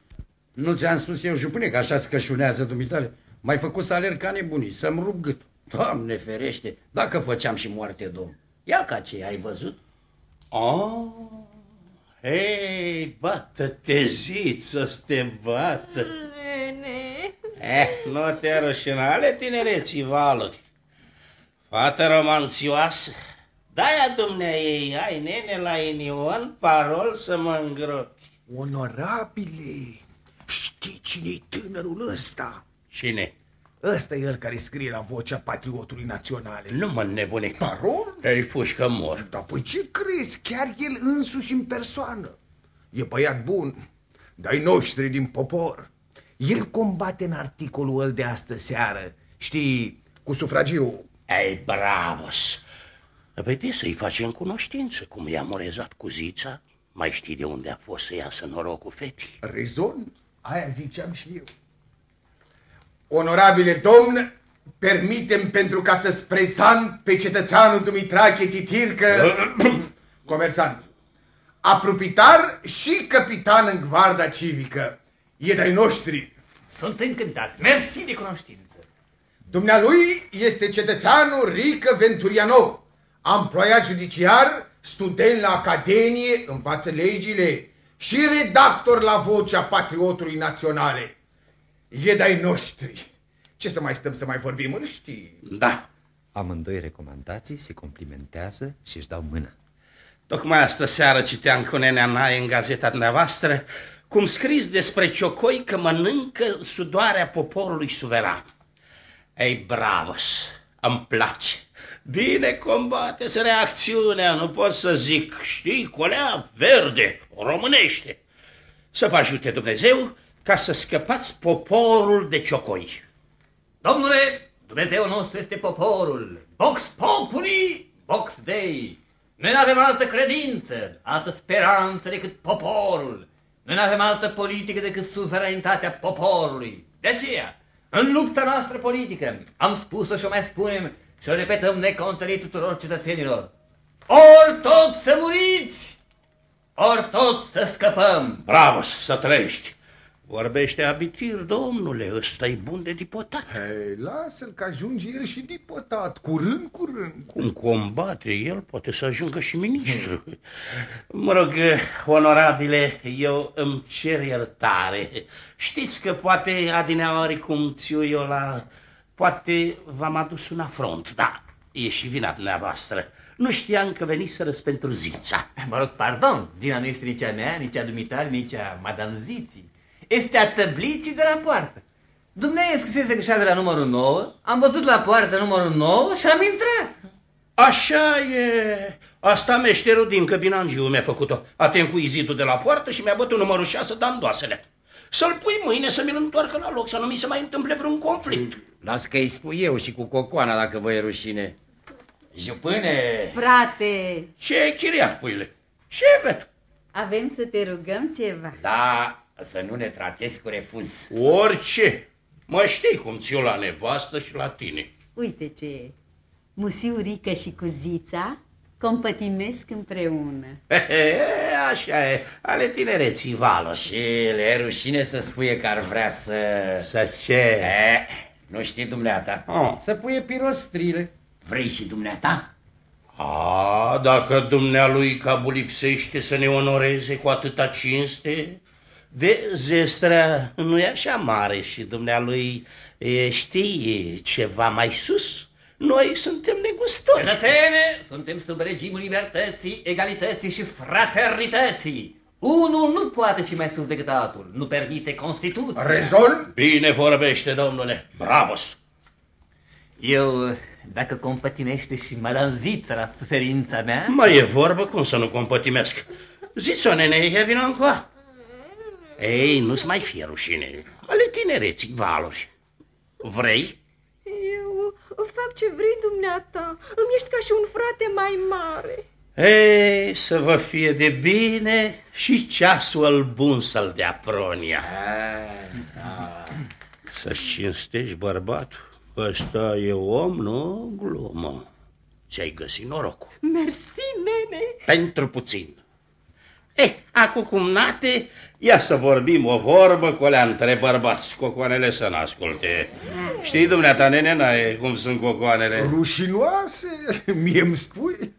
Nu ți-am spus eu, jupâne, că așa-ți cășunează dumitale? M-ai făcut să alerg ca nebunii, să-mi rup gâtul. Doamne ferește, dacă făceam și moarte, domn. Ia ca ce ai văzut? Oh, hei, bată-te ziță să te bată. Nene. Eh, nu te rușina, ale tinereții valuri. Fată romanțioasă, de-aia dumnea ei, ai nene la inion, parol să mă îngropi. Onorabile, știi cine-i tânărul ăsta? Cine? Ăsta e el care scrie la vocea patriotului naționale. Nu mă nebune. Parol? Ei fuși că mor. Dar păi ce crezi? Chiar el însuși în persoană. E băiat bun, dar noștri din popor. El combate în articolul ăl de astă seară, știi, cu sufragiu. Ei, bravos! Păi bine să-i facem cunoștință, cum i-a morezat cu zița. Mai știi de unde a fost să iasă norocul fetii? Rezon? Aia ziceam și eu. Onorabile domn, permitem pentru ca să-ți prezant pe cetățeanul Dumitrache Titircă, comersant, apropitar și capitan în gvarda civică. E de-ai noștri. Sunt încântat. Mersi de cunoștință. Dumnealui este cetățeanul Rică Venturiano, amploiat judiciar, student la Academie, învață legile și redactor la vocea patriotului naționale. E de-ai noștri. Ce să mai stăm să mai vorbim, îl știi? Da. Amândoi recomandații se complimentează și își dau mâna. Tocmai astă seară citeam cu nenea Nae în gazeta dumneavoastră cum scris despre ciocoi că mănâncă sudoarea poporului suveran. Ei, bravos, îmi place. Bine combate să reacțiunea, nu pot să zic, știi, colea verde, românește. Să vă ajute Dumnezeu ca să scăpați poporul de ciocoi. Domnule, Dumnezeu nostru este poporul. Vox populi, vox dei. Noi nu avem altă credință, altă speranță decât poporul. Noi nu avem altă politică decât suveranitatea poporului. De aceea, în lupta noastră politică, am spus-o și o mai spunem și o repetăm necontărit tuturor cetățenilor. Ori tot să muriți, ori tot să scăpăm. Bravo, să trăiești! Vorbește abitir, domnule, ăsta e bun de dipotat. Hei, lasă-l că ajunge el și dipotat, curând, curând. Cum combate el, poate să ajungă și ministru. Mă rog, onorabile, eu îmi cer iertare. Știți că poate adineaori cum țiu eu la... Poate v-am adus un afront, da, e și vina dumneavoastră. Nu știam că veniseră pentru zița. Mă rog, pardon, vina nu este nici a mea, nici a dumitare, nici a madame Ziții. Este a tăbliții de la poartă. Dumnezeu scrisese greșeală de la numărul 9, am văzut la poartă numărul 9 și am intrat. Așa e. Asta meșterul din Căbinangiu mi-a făcut-o. Atent cu izidul de la poartă și mi-a bătut numărul 6 dandoasele. Să-l pui mâine să mi-l întoarcă la loc, să nu mi se mai întâmple vreun conflict. Las că îi spui eu și cu cocoana dacă vă e rușine. Jupâne! Frate, Ce chiriac, puile? Ce ved? avem să te rugăm ceva. Da, să nu ne tratezi cu refuz. Orice. Mă știi cum ți la nevastă și la tine. Uite ce e. Musiurică și Cuzița compătimesc împreună. Așa e, ale tinereții vală. Și le e rușine să spuie că ar vrea să... Să ce? E, nu știi dumneata. Oh. Să puie pirostrile. Vrei și dumneata? A, dacă dumnealui Cabu lipsește să ne onoreze cu atâta cinste, de zestrea nu e așa mare și dumnealui e, știe ceva mai sus. Noi suntem negustori. Cetățene, suntem sub regimul libertății, egalității și fraternității. Unul nu poate fi mai sus decât altul. Nu permite Constituția. Rezon? Bine vorbește, domnule. Bravos! Eu, dacă compătimește și madame Ziță la suferința mea... Mai e vorbă cum să nu compătimesc. Ziți-o, nene, e vino încoa. Ei, nu-ți mai fie rușine. Ale tinereții valori. Vrei? Eu fac ce vrei dumneata. Îmi ești ca și un frate mai mare. Ei, să vă fie de bine și ceasul al bun să-l dea pronia. Să-și cinstești bărbatul. Ăsta e om, nu glumă. Ți-ai găsit norocul. Mersi, nene. Pentru puțin. Eh, acum cum nate, ia să vorbim o vorbă cu alea între bărbați, cocoanele să n-asculte. Știi, dumneata, nene, n cum sunt cocoanele? Rușinoase, mie îmi spui?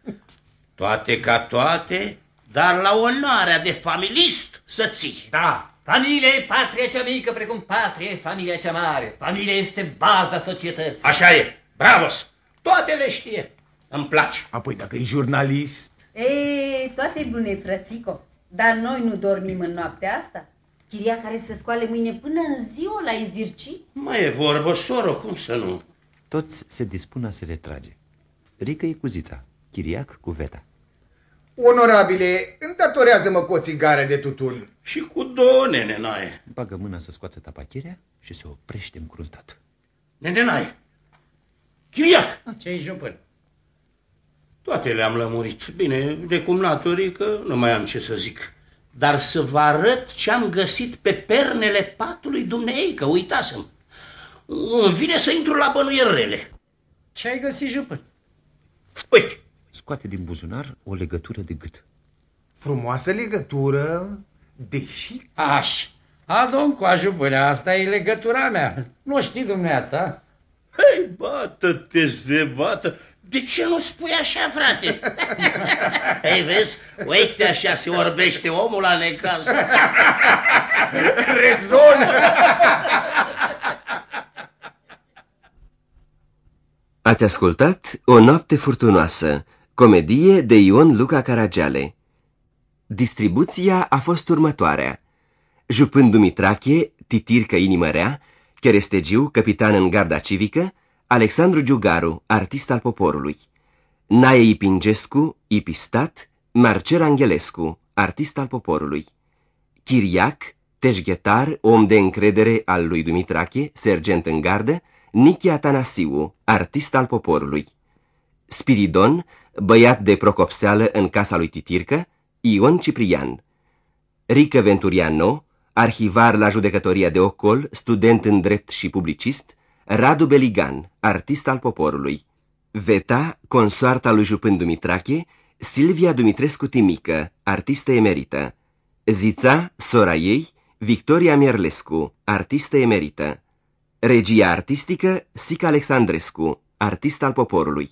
Toate ca toate, dar la onoarea de familist să ții. Da, familia e patria cea mică, precum patria e familia cea mare. Familia este baza societății. Așa e, bravos, toate le știe. Îmi place. Apoi dacă e jurnalist... Ei, toate bune, frățico, dar noi nu dormim în noaptea asta. Chiria care se scoale mâine până în ziua la izirci. Mai e vorbă, soro, cum să nu? Toți se dispun a se retrage. Rică e cu zița, chiriac cu veta. Onorabile, îndatorează-mă cu o țigară de tutun. Și cu două nene naie. Bagă mâna să scoată tapachirea și se oprește încruntat. Nene naie. Chiriac! Ce-i jupân? Toate le-am lămurit. Bine, de cum naturică, nu mai am ce să zic. Dar să vă arăt ce am găsit pe pernele patului dumneei, că uitasem. Îmi vine să intru la bănuieri rele. Ce ai găsit, jupân? Uite, Scoate din buzunar o legătură de gât. Frumoasă legătură, deși... Aș. Adon cu ajupâne, asta e legătura mea. Nu știi dumneata? hei, bată-te, zebată, de ce nu spui așa, frate? Ei, vezi, uite așa se orbește omul la necaz. Rezon! Ați ascultat O noapte furtunoasă, comedie de Ion Luca Caragiale. Distribuția a fost următoarea. Jupân Dumitrache, Titircă Inimă Rea, Cherestegiu, capitan în garda civică, Alexandru Giugaru, artist al poporului. Nae Ipingescu, Ipistat, Marcel Angelescu, artist al poporului. Chiriac, teșghetar, om de încredere al lui Dumitrache, sergent în gardă, Nichi Atanasiu, artist al poporului. Spiridon, băiat de procopseală în casa lui Titircă, Ion Ciprian. Rică Venturiano, arhivar la judecătoria de Ocol, student în drept și publicist, Radu Beligan, artist al poporului. Veta, consoarta lui Jupân Dumitrache, Silvia Dumitrescu Timică, artistă emerită. Zița, sora ei, Victoria Mierlescu, artistă emerită. Regia artistică, Sica Alexandrescu, artist al poporului.